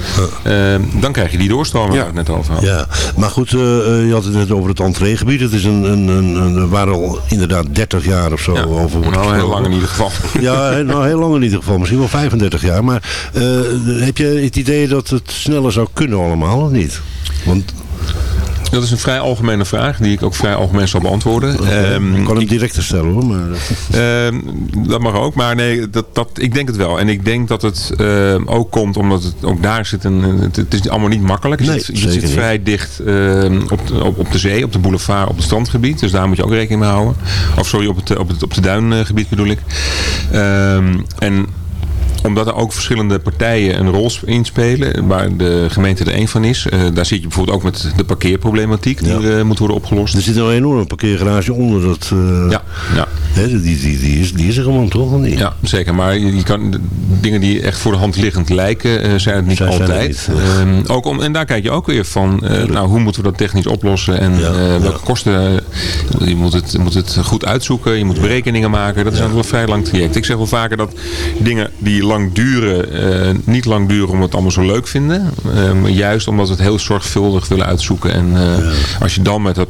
Eh, dan krijg je die doorstroming Ja. net hadden. Ja, maar goed, eh, eh, je had het net over het entreegebied. Het is een, een, een, een- waar al inderdaad 30 jaar of zo Ja, over wordt nou, heel lang in ieder geval. <laughs> Ja, he- nou, heel lang in ieder geval. Misschien wel 35 jaar. Maar eh, heb je het idee dat het sneller zou kunnen allemaal, of niet? Want Dat is een vrij algemene vraag, die ik ook vrij algemeen zal beantwoorden. Ehm, ik kan hem direct stellen hoor. Maar, Ehm, dat mag ook, maar nee, dat, dat, ik denk het wel. En ik denk dat het ehm, ook komt omdat het ook daar zit een. Het, het is allemaal niet makkelijk. Je Nee, zit, niet. vrij dicht ehm, op, de, op, op de zee, op de boulevard, op het strandgebied. Dus daar moet je ook rekening mee houden. Of sorry, op het, op het, op het duingebied bedoel ik. Ehm, en omdat er ook verschillende partijen een rol sp- inspelen, waar de gemeente er één van is. eh, daar zit je bijvoorbeeld ook met de parkeerproblematiek die Ja. eh, moet worden opgelost. er zit een enorme parkeergarage onder dat... eh, Ja, ja. hè, die, die, die, is, die is er gewoon toch? Of niet? Ja, zeker. Maar je je kan, de dingen die echt voor de hand liggend lijken, zijn het niet Zijn- zijn het altijd. niet, Ehm, ook om, en daar kijk je ook weer van, nou, hoe moeten we dat technisch oplossen en Ja, welke kosten. je, moet het, moet het goed uitzoeken, je moet berekeningen maken. Dat is eigenlijk wel een vrij lang traject. Ik zeg wel vaker dat dingen die lang duren, eh, niet lang duren omdat we het allemaal zo leuk vinden. eh, maar juist omdat we het heel zorgvuldig willen uitzoeken. En eh, als je dan met dat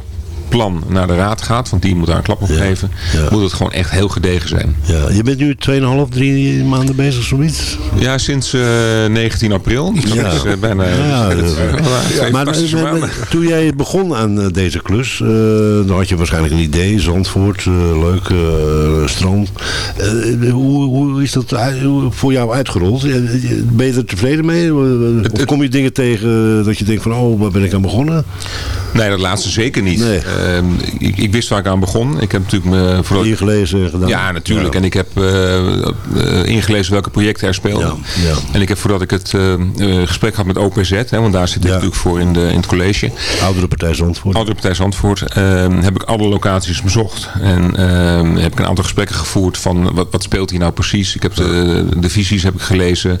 plan naar de raad gaat, want die moet daar een klap op geven, moet het gewoon echt heel gedegen zijn. Ja, je bent nu 2,5, 3 maanden bezig, zoiets? Ja, sinds eh, 19 april. Dus dat Ja. is eh, bijna... Ja, eh, eh, maar eh, toen jij begon aan eh, deze klus, eh, dan had je waarschijnlijk een idee, Zandvoort, eh, leuk, eh, strand. Eh, hoe, hoe is dat voor jou uitgerold? Eh, Ben je er tevreden mee? Of kom je dingen tegen dat je denkt van, oh, waar ben ik aan begonnen? Nee, dat laatste zeker niet. Nee. Ehm, ik, ik wist waar ik aan begon. Ik heb natuurlijk me voordat... Ingelezen en gedaan? Ja, natuurlijk. Ja. En ik heb eh, eh, ingelezen welke projecten er speelden. Ja, ja. En ik heb voordat ik het eh, gesprek had met OPZ, hè, want daar zit ik natuurlijk voor in, de, in het college. Oudere Partij Zandvoort. Oudere Partij Zandvoort. ehm, heb ik alle locaties bezocht. En ehm, heb ik een aantal gesprekken gevoerd van wat, wat speelt hier nou precies. Ik heb de, de visies heb ik gelezen.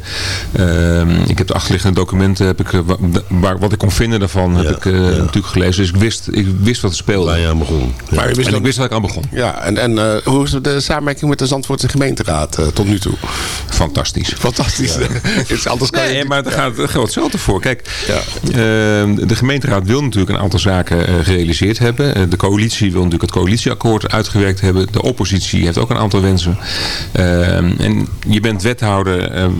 Ik heb de achterliggende documenten, heb ik, wa- waar, wat ik kon vinden daarvan, heb ik natuurlijk gelezen. Dus ik wist, ik wist wat er speelde. Waar je aan begon. Ja. Maar je wist en ik wist waar ik aan begon. Ja, en, en eh, hoe is de samenwerking met de Zandvoortse gemeenteraad eh, tot nu toe? Fantastisch. Fantastisch. <laughs> is anders kan je- Nee, maar daar gaat, daar geldt hetzelfde voor. Kijk, Ja. ehm, de gemeenteraad wil natuurlijk een aantal zaken eh, gerealiseerd hebben. De coalitie wil natuurlijk het coalitieakkoord uitgewerkt hebben. De oppositie heeft ook een aantal wensen. Ehm, en je bent wethouder, ehm,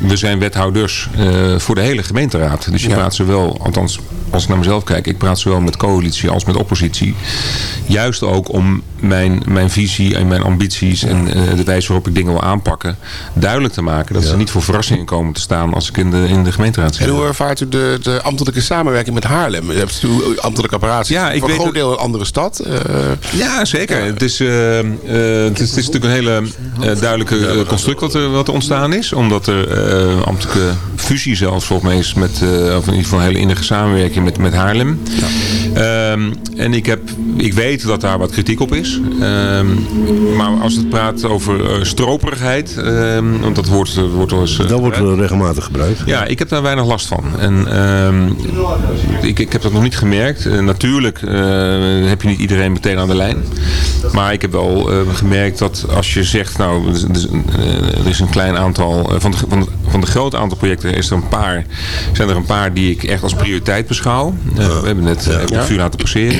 we zijn wethouders voor de hele gemeenteraad. Dus je Ja. praat zowel, althans als ik naar mezelf kijk, ik praat zowel met coalitie als met oppositie. Juist ook om mijn, mijn visie en mijn ambities en eh, de wijze waarop ik dingen wil aanpakken duidelijk te maken. Dat ze niet voor verrassingen komen te staan als ik in de, in de gemeenteraad zit. En hoe ervaart u de, de ambtelijke samenwerking met Haarlem? Je hebt uw ambtelijke apparaat Ja, ik voor weet een groot deel een andere stad. Eh, Ja, zeker. Het, is, eh, het, is, het is natuurlijk een hele duidelijke construct wat er, wat er ontstaan is. Omdat er ambtelijke fusie zelfs volgens mij is met, of in ieder geval een hele innige samenwerking met, met Haarlem. Ehm, en ik, heb, ik weet dat daar wat kritiek op is. Ehm, maar als het praat over eh, stroperigheid, ehm, want dat woord eh, wordt wel eens... eh, Dat wordt regelmatig gebruikt. Ja, ik heb daar weinig last van. En ehm, ik, ik heb dat nog niet gemerkt. Natuurlijk heb je niet iedereen meteen aan de lijn. Maar ik heb wel gemerkt dat als je zegt, nou, er is, een- een klein aantal, van, de, van, de, van de grote aantal projecten is er een paar, zijn er een paar die ik echt als prioriteit beschouw. We hebben net het vuur laten passeren.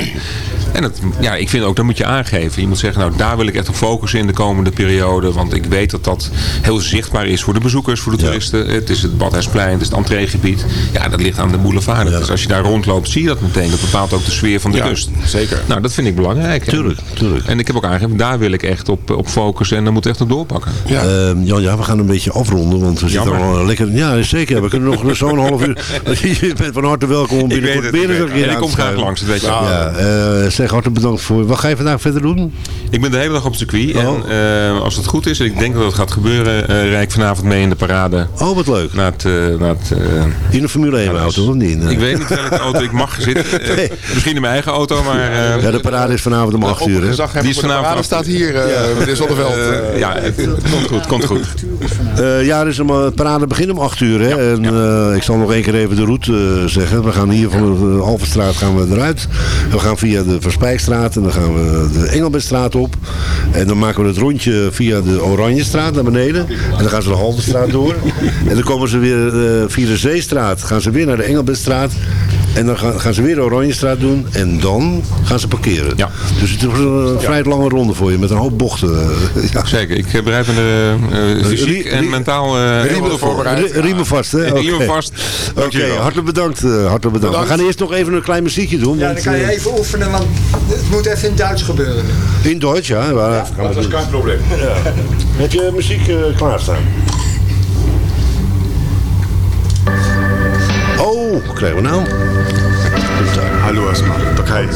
En het, ja, ik vind ook, dat moet je aangeven. Je moet zeggen, nou daar wil ik echt op focussen in de komende periode. Want ik weet dat dat heel zichtbaar is voor de bezoekers, voor de toeristen. Het is het Badhuisplein, het is het entreegebied. Ja, dat ligt aan de boulevard. Dus als je daar rondloopt, zie je dat meteen. Dat bepaalt ook de sfeer van de Ja, kust. zeker. Nou, dat vind ik belangrijk. Tuurlijk, tuurlijk. En ik heb ook aangegeven, daar wil ik echt op, op focussen. En daar moet echt op doorpakken. Ja. Ehm, Jan, ja, we gaan een beetje afronden, want we zitten Jammer. al lekker... Ja, zeker. We kunnen nog <laughs> zo'n half uur... <laughs> Je bent van harte welkom om een keer En ik kom graag langs, dat weet je. Ja, eh, zeg hartelijk bedankt voor... Wat ga je vandaag verder doen? Ik ben de hele dag op het circuit. Oh. En eh, als het goed is, en ik denk dat het gaat gebeuren, eh rijd ik vanavond mee in de parade. Oh, wat leuk. Naar het, eh, naar het, eh, In een Formule 1 auto, of niet? ik weet niet welke auto ik mag zitten. <laughs> Nee. Misschien in mijn eigen auto, maar... eh, Ja, de parade is vanavond om 8 uur, hè? Die is voor de vanavond parade staat hier, eh meneer Zonneveld. ja, het komt goed, komt goed. Eh, ja, dus een parade begint om 8 uur. Hè? en eh, ik zal nog één keer even de route eh, zeggen. We gaan hier van de uh, Alverstraat gaan we eruit. We gaan via de Verspijkstraat en dan gaan we de Engelbertstraat op. En dan maken we het rondje via de Oranjestraat naar beneden. En dan gaan ze de Haldenstraat door. En dan komen ze weer eh, via de Zeestraat. Gaan ze weer naar de Engelbertstraat. En dan gaan, gaan ze weer de Oranjestraat doen. En dan gaan ze parkeren. Ja. Dus het is een vrij lange ronde voor je. Met een hoop bochten. <laughs> ja. Zeker, ik eh, bereid me er eh, fysiek Rie- en rie- mentaal eh heel Riemen voorbereid. Rie- Riemen vast, hè? Oké. Riemen vast. Oké, Dankjewel. hartelijk bedankt. eh, hartelijk bedankt. Bedankt. We gaan eerst nog even een klein muziekje doen. Ja, want, dan kan je eh, even oefenen, want het moet even in Duits gebeuren. in Duits, ja. Dat is geen probleem. <laughs> Heb je muziek eh, klaarstaan? Oh, wat krijgen we nou? Hallo erstmal. Türkei.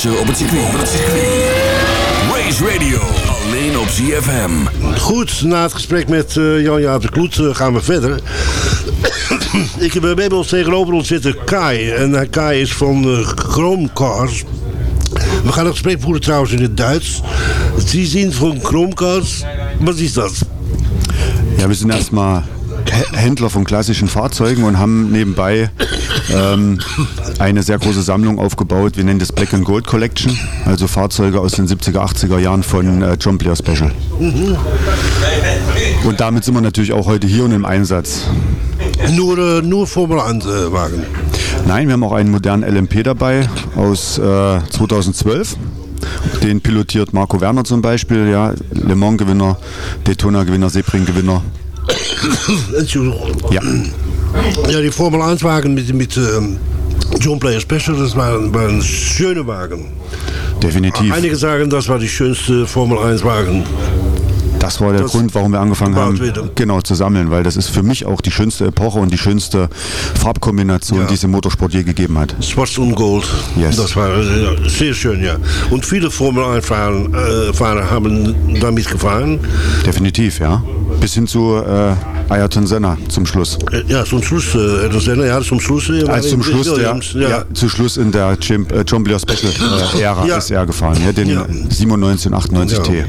Gebeurtenissen op het circuit. Race Radio, alleen op ZFM. Goed, na het gesprek met eh, Jan-Jaap de Kloet eh, gaan we verder. <coughs> Ik heb, we hebben ons tegenover ons zitten Kai. En eh, Kai is van uh, Chrome Cars. We gaan het gesprek voeren trouwens in het Duits. Sie zien van Chrome Cars. Wat is dat? Ja, wir sind erstmal Händler von klassischen Fahrzeugen und haben nebenbei ähm, eine sehr große Sammlung aufgebaut. Wir nennen das Black and Gold Collection, also Fahrzeuge aus den 70er, 80er Jahren von äh, John Player Special. Und damit sind wir natürlich auch heute hier und im Einsatz. Nur, äh, nur Formel 1 äh, Wagen. Nein, wir haben auch einen modernen LMP dabei aus äh, 2012. Den pilotiert Marco Werner zum Beispiel, ja, Le Mans-Gewinner, Daytona-Gewinner, Sebring-Gewinner. <coughs> Ja. Ja, die Formel 1 Wagen mit, mit ähm, John Player Special, das waren, waren schöne Wagen. Definitiv. Einige sagen, das war die schönste Formel 1 Wagen. Das war der das Grund, warum wir angefangen haben, wird. genau zu sammeln, weil das ist für mich auch die schönste Epoche und die schönste Farbkombination, Ja. die es im Motorsport je gegeben hat. Schwarz und Gold. Yes. Das war äh, sehr schön, ja. Und viele Formel 1 Fahrer, äh, Fahrer haben damit gefahren. Definitiv, ja. Bis hin zu äh, Ayrton Senna zum Schluss. Äh, Ja, zum Schluss, äh, das, ja, zum Schluss. Äh, Als zum Schluss, Williams, ja. zu Schluss in der Jim, äh, John Blair Special Ära Ja. ist er gefahren, ja, den Ja. 97 und 98 Ja. T.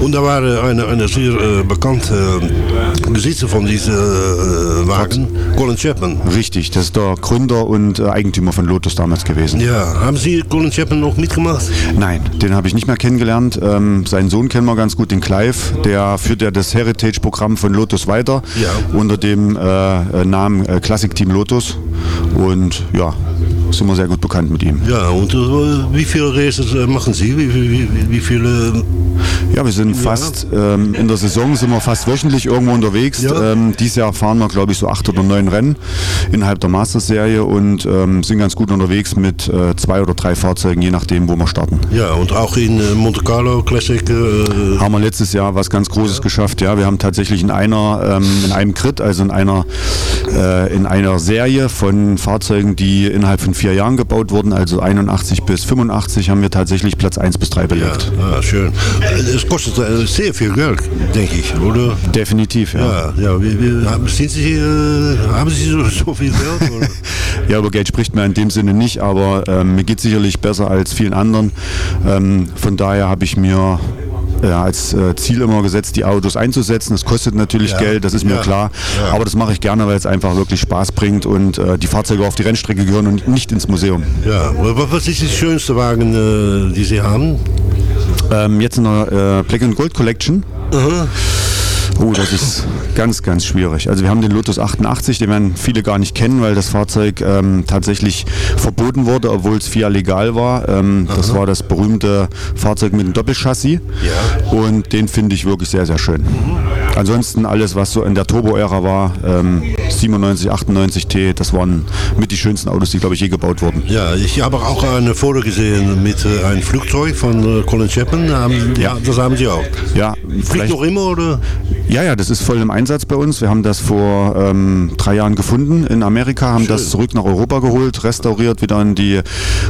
Und da war eine, eine sehr äh, bekannte äh, Besitzer von diesem äh, Wagen, Colin Chapman. Richtig, das ist der Gründer und äh, Eigentümer von Lotus damals gewesen. Ja, haben Sie Colin Chapman noch mitgemacht? Nein, den habe ich nicht mehr kennengelernt. Ähm, seinen Sohn kennen wir ganz gut, den Clive. Der führt ja das Heritage-Programm von Lotus weiter Ja. unter dem Namen Classic Team Lotus. Und ja, sind wir sehr gut bekannt mit ihm. Ja, und äh, wie viele Races äh, machen Sie? Wie, wie, wie, viele? Ja, wir sind fast ähm, in der Saison sind wir fast wöchentlich irgendwo unterwegs. Ja. Ähm, dieses Jahr fahren wir, glaube ich, so acht oder neun Rennen innerhalb der Masters-Serie und ähm, sind ganz gut unterwegs mit äh, zwei oder drei Fahrzeugen, je nachdem, wo wir starten. Ja, und auch in äh, Monte Carlo Classic. Äh, haben wir letztes Jahr was ganz Großes geschafft. Ja, wir haben tatsächlich in einer, ähm, in einem Crit, also in einer, äh, in einer Serie von Fahrzeugen, die innerhalb von vier Jahren gebaut wurden, also 81 bis 85, haben wir tatsächlich Platz 1 bis 3 ja, belegt. ah, schön. Äh, Es kostet äh, sehr viel Geld, denke ich, oder? Definitiv, ja. Ja, ja. Wie, wie, haben, Sie, äh, haben Sie so, so viel Geld? <laughs> Ja, über Geld spricht man in dem Sinne nicht, aber ähm, mir geht sicherlich besser als vielen anderen. Ähm, von daher habe ich mir ja, als äh, Ziel immer gesetzt, die Autos einzusetzen. Das kostet natürlich Ja. Geld, das ist mir Ja. klar. Ja. Aber das mache ich gerne, weil es einfach wirklich Spaß bringt und äh, die Fahrzeuge auf die Rennstrecke gehören und nicht ins Museum. ja, wa- was ist die schönste Wagen, äh, die Sie haben? Ähm, jetzt in der äh, Black and Gold Collection. Oh, das ist ganz, ganz schwierig. Also wir haben den Lotus 88, den werden viele gar nicht kennen, weil das Fahrzeug ähm, tatsächlich verboten wurde, obwohl es FIA legal war. Ähm, das war das berühmte Fahrzeug mit dem Doppelchassis. Ja. Und den finde ich wirklich sehr, sehr schön. Ansonsten alles, was so in der Turbo-Ära war, ähm, 97, 98 T, das waren mit die schönsten Autos, die, glaube ich, je gebaut wurden. Ja, ich habe auch ein Foto gesehen mit äh, einem Flugzeug von äh, Colin Chapman. Haben, ja. das haben Sie auch. Ja, Fliegt noch immer oder? Ja, ja, das ist voll im Einsatz bei uns. Wir haben das vor ähm, drei Jahren gefunden in Amerika, haben das zurück nach Europa geholt, restauriert, wieder in die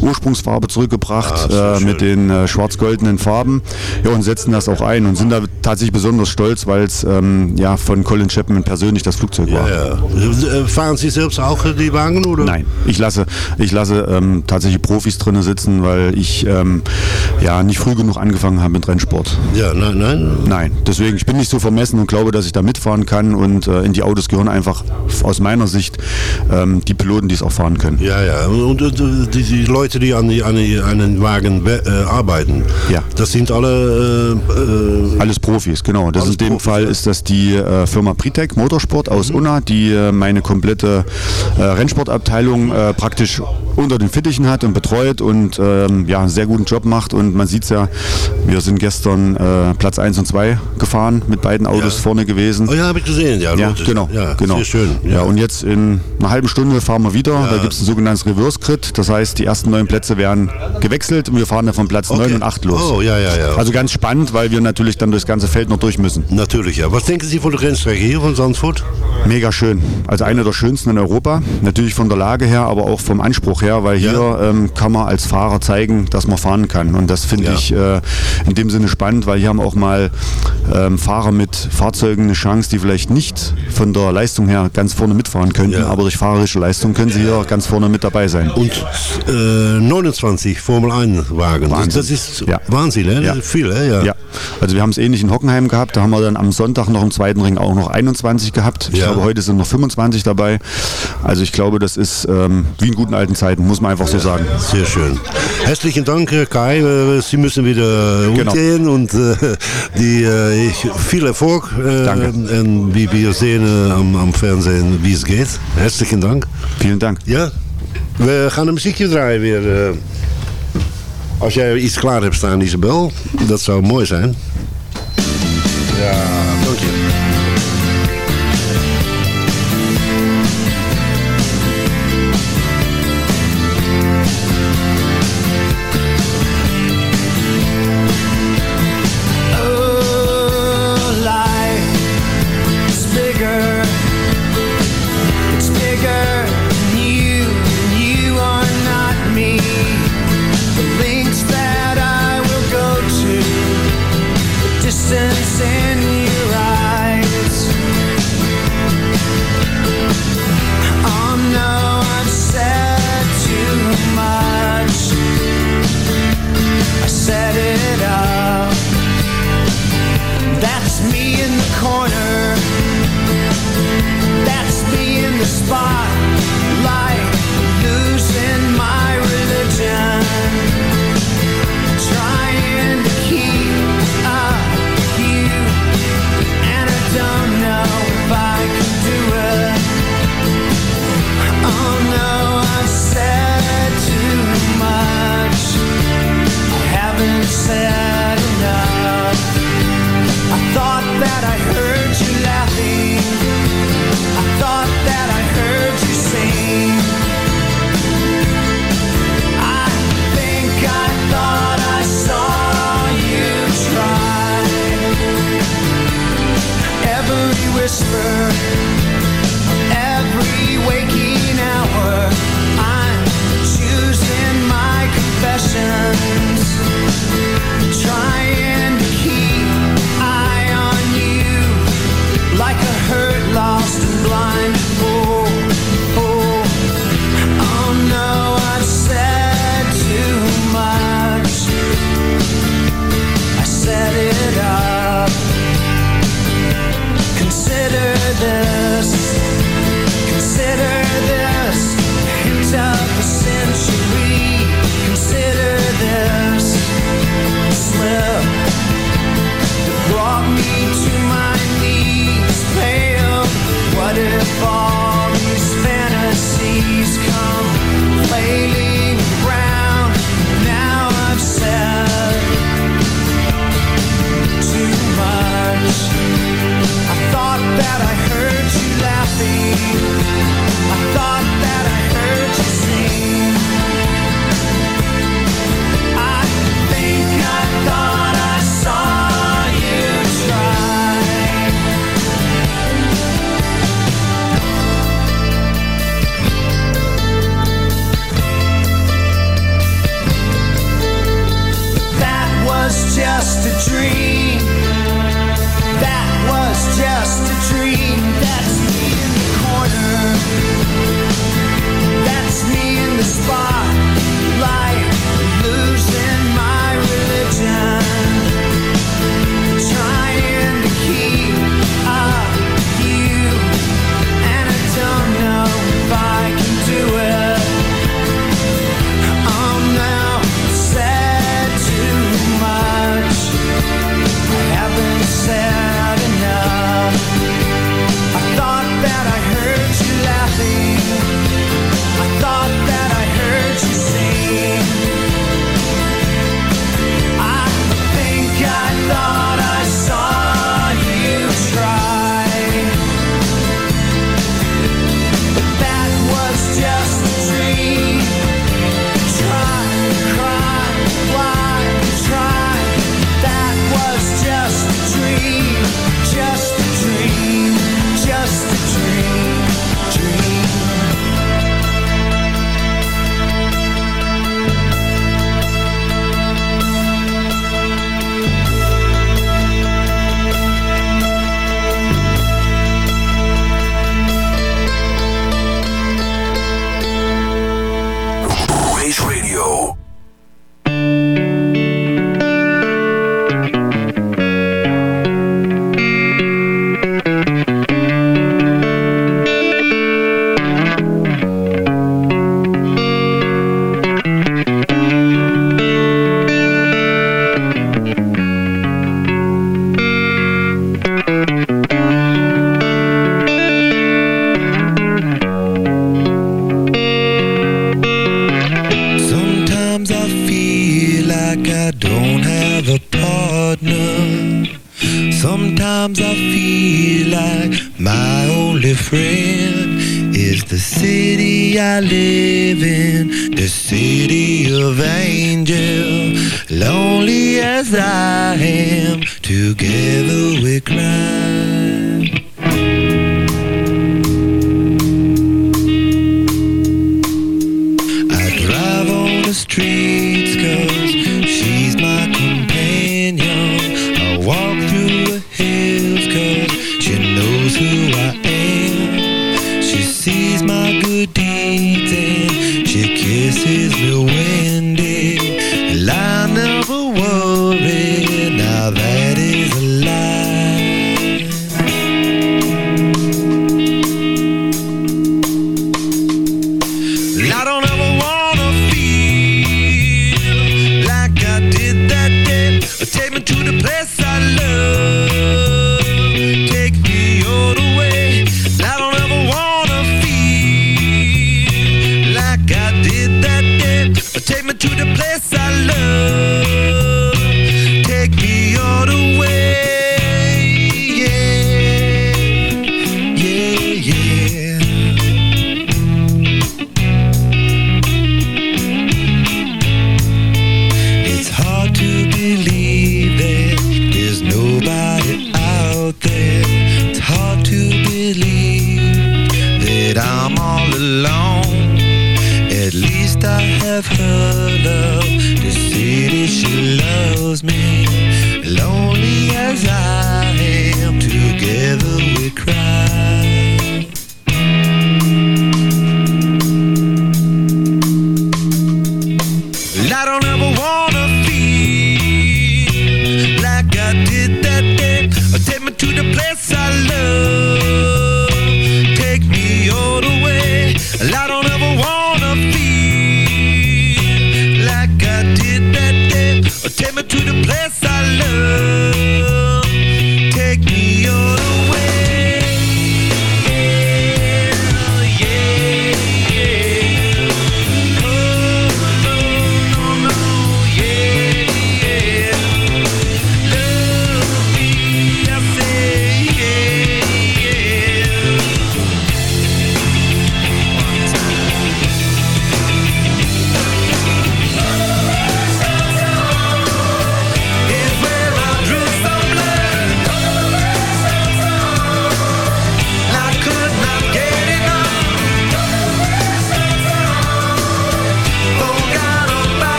Ursprungsfarbe zurückgebracht Ah, äh, schön. mit den äh, schwarz-goldenen Farben. Ja, und setzen das auch ein und sind da tatsächlich besonders stolz, weil es ähm, ja von Colin Chapman persönlich das Flugzeug war. Ja. Äh, Fahren Sie selbst auch die Wagen oder? Nein, ich lasse, ich lasse ähm, tatsächlich Profis drinnen sitzen, weil ich ähm, ja nicht früh genug angefangen habe mit Rennsport. Ja, nein, nein. Nein, deswegen, ich bin nicht so vermessen und glaube, dass ich da mitfahren kann und äh, in die Autos gehören einfach aus meiner Sicht ähm, die Piloten, die es auch fahren können. Ja, ja. Und, und äh, die, die Leute, die an, die, an, die, an den Wagen äh, arbeiten, Ja. das sind alle äh, äh, Alles Profis, genau. Das Alles in dem Profis, Fall ja. Ist das die äh, Firma Pritec Motorsport aus Unna, die äh, meine komplette äh, Rennsportabteilung äh, praktisch unter den Fittichen hat und betreut und ähm, ja, einen sehr guten Job macht. Und man sieht es ja, wir sind gestern äh, Platz 1 und 2 gefahren, mit beiden Autos vorne gewesen. Oh ja, habe ich gesehen, ja. Ja, genau, Ja, genau. sehr schön. Ja. und jetzt in einer halben Stunde fahren wir wieder. Ja. Da gibt es ein sogenanntes Reverse-Crit. Das heißt, die ersten neun Plätze werden gewechselt und wir fahren dann von Platz 9 und 8 los. Oh, ja, ja, ja. Also ganz spannend, weil wir natürlich dann durchs ganze Feld noch durch müssen. Natürlich, ja. Was denken Sie von der Rennstrecke hier von Sandfurt? Mega schön. Also eine der schönsten in Europa. Natürlich von der Lage her, aber auch vom Anspruch her, weil hier ähm, kann man als Fahrer zeigen, dass man fahren kann. Und das finde Ja. ich äh, in dem Sinne spannend, weil hier haben auch mal ähm, Fahrer mit Fahrzeugen eine Chance, die vielleicht nicht von der Leistung her ganz vorne mitfahren könnten, aber durch fahrerische Leistung können sie hier ganz vorne mit dabei sein. Und äh, 29 Formel 1 Wagen. Das, Wahnsinn. das ist Ja. Wahnsinn, ne? Ja. Das ist viel, ne? Ja. Ja, also wir haben es ähnlich in Hockenheim gehabt. Da haben wir dann am Sonntag noch im zweiten Ring auch noch 21 gehabt. Ich Ja. glaube, heute sind noch 25 dabei. Also ich glaube, das ist ähm, wie in guten alten Zeiten, muss man einfach so sagen. Sehr schön. Herzlichen Dank, äh, Kai. Äh, Sie müssen wieder Genau. umgehen und äh, die, äh, ich, viel Erfolg. Äh, Danke. En wie wir sehen äh, am, am Fernsehen, wie es geht. Herzlichen Dank. Vielen Dank. Ja, we gaan een muziekje draaien weer. eh. als jij iets klaar hebt staan, Isabel, dat zou mooi zijn. Ja,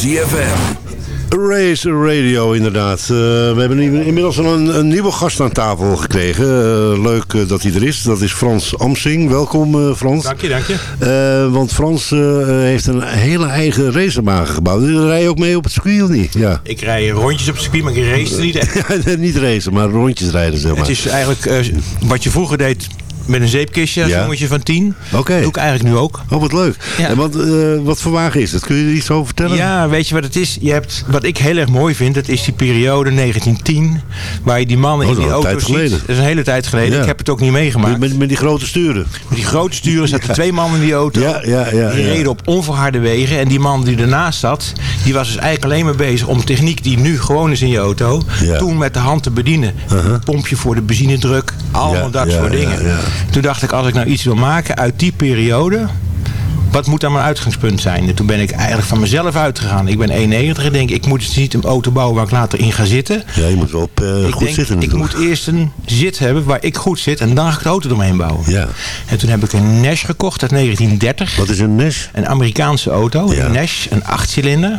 ZFM. Race Radio, inderdaad. Eh, we hebben in- inmiddels al een, een nieuwe gast aan tafel gekregen. Eh, leuk eh, dat hij er is. Dat is Frans Amsing. Welkom eh, Frans. Dank je, dank je. Eh, want Frans eh, heeft een hele eigen racebaan gebouwd. Rij je ook mee op het circuit of niet? Ja. Ik rij rondjes op het circuit, maar ik race er niet echt. <laughs> niet racen, maar rondjes rijden zeg maar. Het is eigenlijk eh, wat je vroeger deed met een zeepkistje, Ja. jongetje van tien. Oké. Doe ik eigenlijk nu ook. Oh, wat leuk. Ja. En wat, eh, wat voor wagen is het? Kun je er iets over vertellen? Ja, weet je wat het is? Je hebt, wat ik heel erg mooi vind, dat is die periode 1910, waar je die mannen Oh, in die dat een auto ziet. Dat is een hele tijd geleden. Ja. Ik heb het ook niet meegemaakt. Met, met, met die grote sturen. Met die grote sturen zaten twee mannen in die auto. Ja, ja, ja. Die reden op onverharde wegen. En die man die ernaast zat, die was dus eigenlijk alleen maar bezig om techniek die nu gewoon is in je auto, toen met de hand te bedienen. Uh-huh. Pompje voor de benzinedruk, allemaal dat soort dingen. Toen dacht ik, als ik nou iets wil maken uit die periode, wat moet dan mijn uitgangspunt zijn? En toen ben ik eigenlijk van mezelf uitgegaan. Ik ben 1,90 en denk ik moet dus niet een auto bouwen waar ik later in ga zitten. Ja, je moet wel op, eh, ik goed denk, zitten ik natuurlijk. moet eerst een zit hebben waar ik goed zit en dan ga ik de auto eromheen bouwen. Ja. En toen heb ik een Nash gekocht uit 1930. Wat is een Nash? Een Amerikaanse auto, Ja. een Nash, een achtcilinder.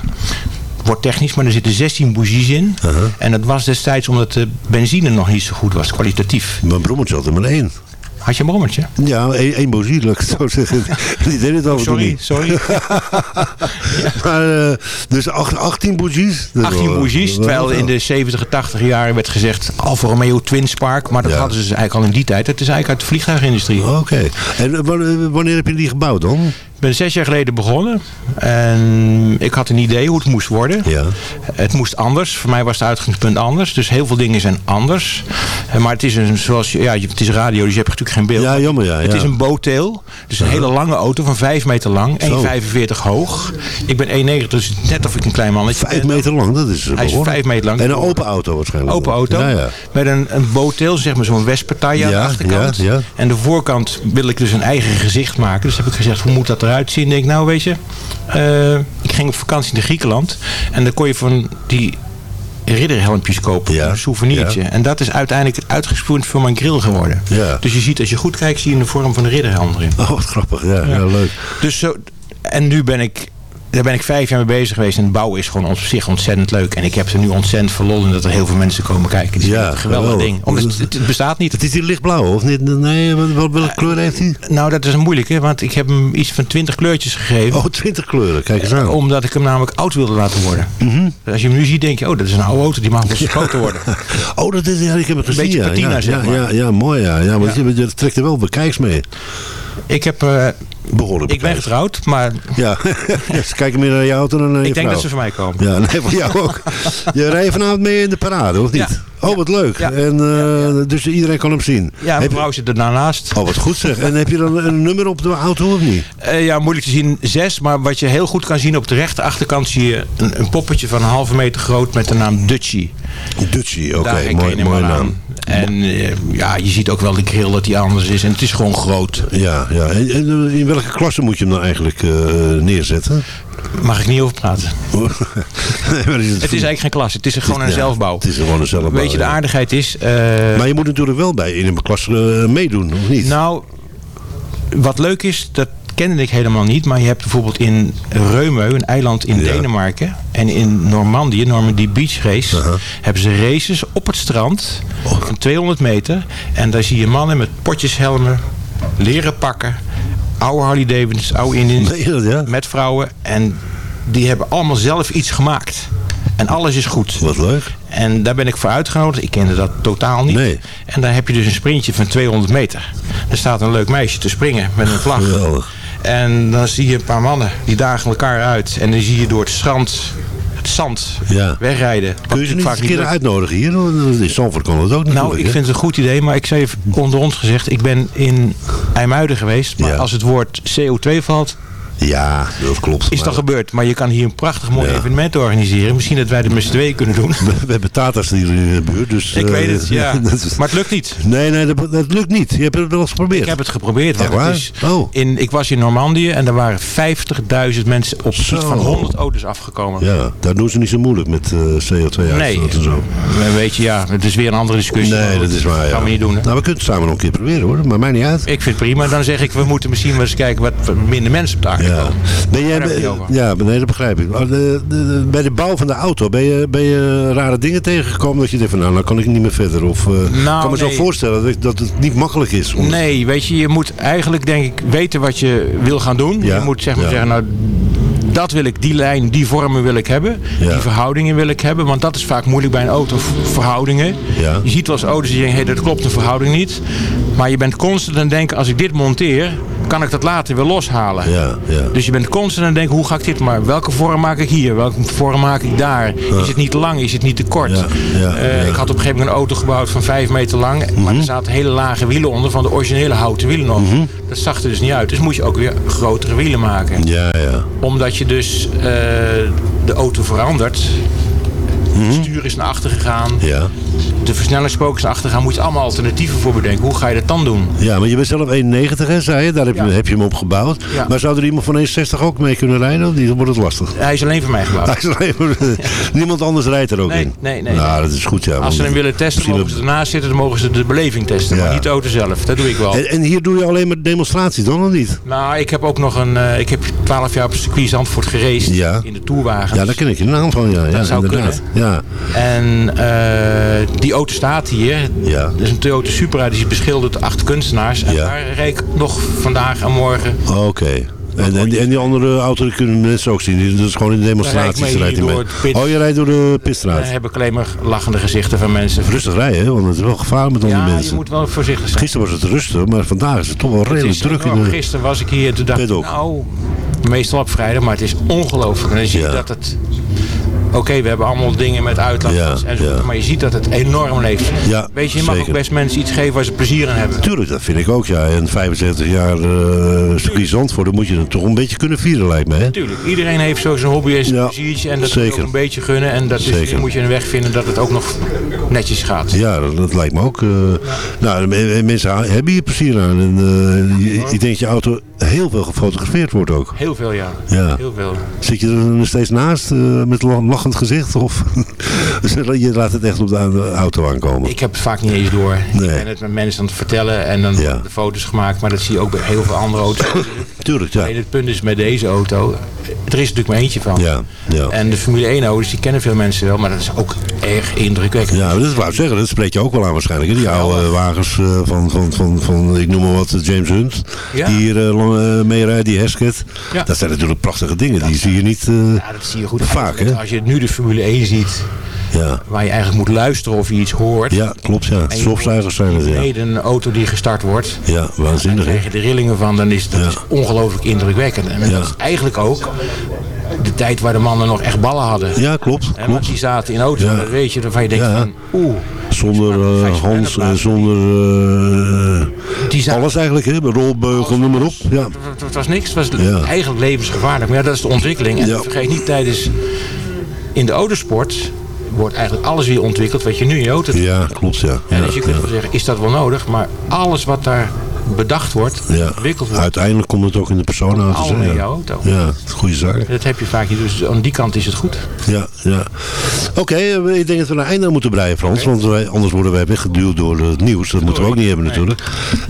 Wordt technisch, maar er zitten 16 bougies in. En dat was destijds omdat de benzine nog niet zo goed was, kwalitatief. Mijn brommertje had er maar één. Had je een brommertje? Ja, één, één bozie, laat ik het zo zeggen. <laughs> Die deed het al sorry, sorry. <laughs> maar, eh, dus acht- 18 bougies. Dat is 18 wel- bougies, terwijl wel- in de 70, 80 jaren werd gezegd Alfa Romeo Twin Spark. Maar dat Ja. hadden ze dus eigenlijk al in die tijd. Het is eigenlijk uit de vliegtuigindustrie. Oké. En eh, wanneer, wanneer heb je die gebouwd dan? Ik ben zes jaar geleden begonnen. En ik had een idee hoe het moest worden. Ja. Het moest anders. Voor mij was het uitgangspunt anders. Dus heel veel dingen zijn anders. Eh, Maar het is een, zoals, je- ja, het is radio, dus je hebt natuurlijk geen beeld. Ja, jammer ja. Het is een boottail. Dus een hele lange auto van 5 meter lang. Zo. 1,45 hoog. Ik ben 1,90, dus net of ik een klein mannetje Vijf ben. meter lang, dat is Hij is behoorlijk. 5 meter lang. En een open auto waarschijnlijk. Open auto. Ja, ja. Met een, een boottail, zeg maar zo'n westpartij aan de achterkant. En de voorkant wil ik dus een eigen gezicht maken. Dus heb ik gezegd, hoe moet dat eruit zien? Ik denk, nou weet je, eh, ik ging op vakantie naar Griekenland. En dan kon je van die ridderhelmpjes kopen. Ja, Een souvenirtje. ja. En dat is uiteindelijk het uitgangspunt voor mijn grill geworden. Ja. Dus je ziet, als je goed kijkt, zie je een vorm van een ridderhelm erin. Oh, wat grappig. Ja, ja. leuk. Dus zo, en nu ben ik, daar ben ik vijf jaar mee bezig geweest. En het bouwen is gewoon op zich ontzettend leuk. En ik heb er nu ontzettend in dat er heel veel mensen komen kijken. Die Ja, vinden het een geweldig ding. Omdat het, het bestaat niet. Het is die lichtblauw, of niet? Nee, wat, welke kleur heeft hij? Nou, dat is een moeilijke, want ik heb hem iets van 20 kleurtjes gegeven. Oh, 20 kleuren. Kijk eens aan. Omdat ik hem namelijk oud wilde laten worden. Mhm. Dus als je hem nu ziet, denk je, oh, dat is een oude auto, die mag wel groter worden. <laughs> Oh, dat is, ja, ik heb het gezien. beetje ja. patina, ja, zeg ja, maar. Ja, ja, mooi ja. ja want Je, je trekt er wel bekijks mee. Ik heb, eh, Behoorlijk ik ben getrouwd, maar <laughs> Ja, ze kijken meer naar je auto dan naar je ik denk vrouw. dat ze van mij komen. Ja, nee, voor jou ook. <laughs> Je rijdt vanavond mee in de parade, of niet? Ja. Oh, wat leuk. Ja. En, eh, Dus iedereen kan hem zien. Ja, mijn Heb je- vrouw zit er daarnaast. Oh, wat goed zeg. En heb je dan een nummer op de auto of niet? Eh, ja, moeilijk te zien, zes. Maar wat je heel goed kan zien op de rechter achterkant zie je een, een poppetje van een halve meter groot met de naam Dutchie. Dutchie, oké. Herken mooi, mooie naam. En eh, ja, je ziet ook wel de grill dat die anders is. En het is gewoon groot. Ja, ja. En, en in welke klasse moet je hem dan eigenlijk eh, neerzetten? Mag ik niet over praten. <laughs> Nee, maar is Het is eigenlijk geen klas. Het is gewoon een ja, zelfbouw. Het is gewoon een zelfbouw. Weet je, de aardigheid is... eh, Maar je moet natuurlijk wel bij in een klas eh, meedoen, of niet? Nou, wat leuk is, dat kende ik helemaal niet. Maar je hebt bijvoorbeeld in Reumeu, een eiland in Ja. Denemarken. En in Normandië, Normandy Beach Race. Hebben ze races op het strand Oh. van 200 meter. En daar zie je mannen met potjeshelmen, leren pakken. Oude Harley Davidsons, oude Indians. Dat, ja? Met vrouwen. En die hebben allemaal zelf iets gemaakt. En alles is goed. Wat leuk. En daar ben ik voor uitgenodigd. Ik kende dat totaal niet. Nee. En daar heb je dus een sprintje van 200 meter. Er staat een leuk meisje te springen met een vlag. Geweldig. En dan zie je een paar mannen die dagen elkaar uit. En dan zie je door het strand, het zand, Ja. wegrijden. Kun je ze niet vaak een keer uitnodigen hier? In Zandvoort kan dat ook natuurlijk. Nou, ik hè? vind het een goed idee, maar ik zei even onder ons gezegd, ik ben in IJmuiden geweest. Maar Ja. als het woord CO2 valt, Ja, dat klopt. is dat gebeurd. Maar je kan hier een prachtig mooi Ja. evenement organiseren. Misschien dat wij er met z'n tweeën kunnen doen. We, <laughs> we hebben Tata's hier in de buurt, dus... Ik eh, weet het, ja. <laughs> dat is- Maar het lukt niet. Nee, nee, dat, dat lukt niet. Je hebt het wel eens geprobeerd. Ik heb het geprobeerd. Want het is Oh. in, ik was in Normandië en er waren 50.000 mensen op iets van 100 auto's afgekomen. Ja, daar doen ze niet zo moeilijk met eh, CO2-uitstoot Nee, en zo. Weet je, ja, het is weer een andere discussie. Nee, dat is waar, ja. gaan we niet doen. hè? Nou, we kunnen het samen nog een keer proberen, hoor. Maar mij niet uit. Ik vind het prima. Dan zeg ik, we moeten misschien wel eens kijken wat minder mensen op de Ja. Ben jij, ja, nee, dat begrijp ik. Maar de- de- de- bij de bouw van de auto, ben je, ben je rare dingen tegengekomen dat je denkt van nou, nou kan ik niet meer verder? Of eh, ik kan me zo voorstellen dat, dat het niet makkelijk is. om- Nee, weet je, je moet eigenlijk denk ik weten wat je wil gaan doen. Ja, Je moet zeg maar ja. zeggen, nou dat wil ik, die lijn, die vormen wil ik hebben. Ja. Die verhoudingen wil ik hebben. Want dat is vaak moeilijk bij een auto, verhoudingen. Ja. Je ziet wel eens auto's die denken, hé, dat klopt de verhouding niet. Maar je bent constant aan het denken, als ik dit monteer, kan ik dat later weer loshalen. Ja, ja. Dus je bent constant aan het denken, hoe ga ik dit maar? Welke vorm maak ik hier? Welke vorm maak ik daar? Is het niet lang? Is het niet te kort? Ja, ja, Eh, ja. Ik had op een gegeven moment een auto gebouwd van 5 meter lang. Mhm. Maar er zaten hele lage wielen onder van de originele houten wielen nog. Dat zag er dus niet uit. Dus moest je ook weer grotere wielen maken. Ja, ja. Omdat je dus eh, de auto verandert. Het stuur is naar achter gegaan. Mhm. Ja. De versnellingspook is naar achter gegaan. Moet je allemaal alternatieven voor bedenken. Hoe ga je dat dan doen? ja, maar je bent zelf 1,90 hè, zei je. Daar heb, je, Ja. heb je hem op gebouwd. Ja. Maar zou er iemand van 1,60 ook mee kunnen rijden? Of niet? Dan wordt het lastig. Hij is alleen voor mij gebouwd. Hij is alleen <laughs> Niemand anders rijdt er ook Nee, in. nee, nee. Nou, dat is goed ja. Als ze hem willen testen, mogen ze ernaast zitten. Dan mogen ze de beleving testen. Ja. Maar niet de auto zelf. Dat doe ik wel. En, en hier doe je alleen maar demonstraties dan of niet? Nou, ik heb ook nog een... eh, ik heb 12 jaar op circuit Zandvoort geraced. Ja. In de tourwagens. Ja, daar ken ik je naam van. Ja, ja zou inderdaad. Ja. En eh, die auto staat hier. Ja. Dat is een Toyota Supra. Die is beschilderd door acht kunstenaars. En Ja. daar rijd ik nog vandaag en morgen. Oké. En, en, die- en die andere auto kunnen mensen ook zien. Dat is gewoon in de demonstraties. Daar rijd mee mee. pit. Oh, je rijdt door de Dan pitstraat. heb ik alleen maar lachende gezichten van mensen. Rustig rijden, hè, want het is wel gevaarlijk met al die Ja, je mensen. moet wel voorzichtig zijn. Gisteren was het rustig, maar vandaag is het toch wel redelijk druk. In de... Gisteren was ik hier en toen dacht ik, nou, meestal op vrijdag, maar het is ongelooflijk. En dan zie je Ja. dat het... Oké, we hebben allemaal dingen met uitlaat Ja, en zo, ja. maar je ziet dat het enorm leeft. Ja, Weet je, je mag zeker. ook best mensen iets geven waar ze plezier in hebben. Tuurlijk, dat vind ik ook, ja. En 75 jaar uh, circuit Zandvoort, dan moet je het toch een beetje kunnen vieren, lijkt me, hè? Natuurlijk, iedereen heeft zo zijn hobby en zijn pleziertje en dat moet je zeker. ook een beetje gunnen. En dat is, Zeker. moet je een weg vinden dat het ook nog netjes gaat. Ja, dat, dat lijkt me ook. eh, Nou, mensen hebben hier plezier aan. En, eh, ik denk dat je auto heel veel gefotografeerd wordt ook. Heel veel, ja. Ja. Heel veel. Zit je er nog steeds naast eh, met een lachend gezicht? Of <laughs> je laat het echt op de, auto aankomen? Ik heb het vaak niet eens door. Nee. Ik ben het met mensen aan het vertellen en dan Ja. de foto's gemaakt. Maar dat zie je ook bij heel veel andere auto's. Tuurlijk, ja. Alleen het punt is met deze auto, er is natuurlijk maar eentje van. Ja, ja. En de Formule 1 auto's, die kennen veel mensen wel, maar dat is ook erg indrukwekkend. Ja, dat wou ik zeggen. Dat spreekt je ook wel aan waarschijnlijk. hè? Die oude wagens eh, van, van, van, van, ik noem maar wat, James Hunt. Die hier eh, lang, eh, mee rijdt, die Hesket. Ja. Dat zijn natuurlijk prachtige dingen. Die zie je niet Ja, dat zie je goed. vaak, hè? Als je nu de Formule 1 ziet, Ja. waar je eigenlijk moet luisteren of je iets hoort. ja, klopt ja. Stofzuigers zijn het, ja. een auto die gestart wordt. Ja, Dan waanzinnig, hè? krijg je de rillingen van, dan is dat Ja. is ongelooflijk indrukwekkend. En Ja. dat is eigenlijk ook de tijd waar de mannen nog echt ballen hadden. Ja, klopt. En klopt. die zaten in auto's, Ja. weet je, waarvan je denkt Ja. van, oeh. Zonder van Hans, eh, zonder eh, Die zaten, alles eigenlijk, hè? Rolbeugel, noem maar op. Ja. het, het was niks, het was Ja. eigenlijk levensgevaarlijk. Maar ja, dat is de ontwikkeling. En vergeet niet, tijdens in de autosport wordt eigenlijk alles weer ontwikkeld wat je nu in je auto doet. ja, klopt ja. En dus je kunt wel zeggen, is dat wel nodig? Maar alles wat daar bedacht wordt, ja. ontwikkeld wordt, Uiteindelijk komt het ook in de persoonauto's. hè? allemaal in je Ja. auto. ja, goede zaak. Dat heb je vaak niet. Dus aan die kant is het goed. Ja, ja. Oké, eh, ik denk dat we naar einde moeten breien, Frans. Want wij, anders worden wij weggeduwd door het nieuws. Dat moeten we ook niet hebben natuurlijk.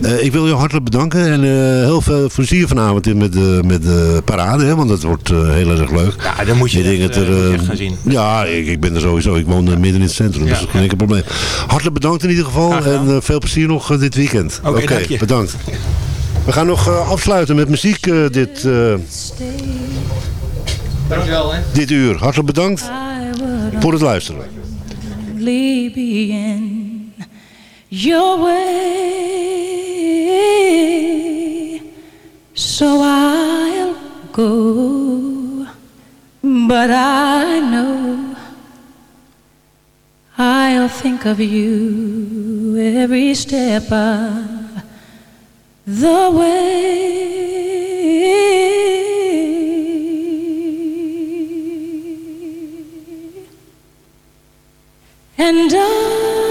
Eh, ik wil je hartelijk bedanken. En eh, heel veel plezier vanavond in met de, met de parade. Hè, want dat wordt eh, heel erg leuk. Ja, dan moet je ik denk echt, dat er, echt gaan zien. Ja, ik, ik ben er sowieso. Ik woon midden in het centrum. Dus dat is geen enkel probleem. Hartelijk bedankt in ieder geval. En veel plezier nog dit weekend. Oké, dank je. Bedankt. We gaan nog eh, afsluiten met muziek eh, dit, eh, Dankjewel, hè. dit uur. Hartelijk bedankt voor het luisteren. only be in your way. So I'll go, but I know I'll think of you every step of the way. And I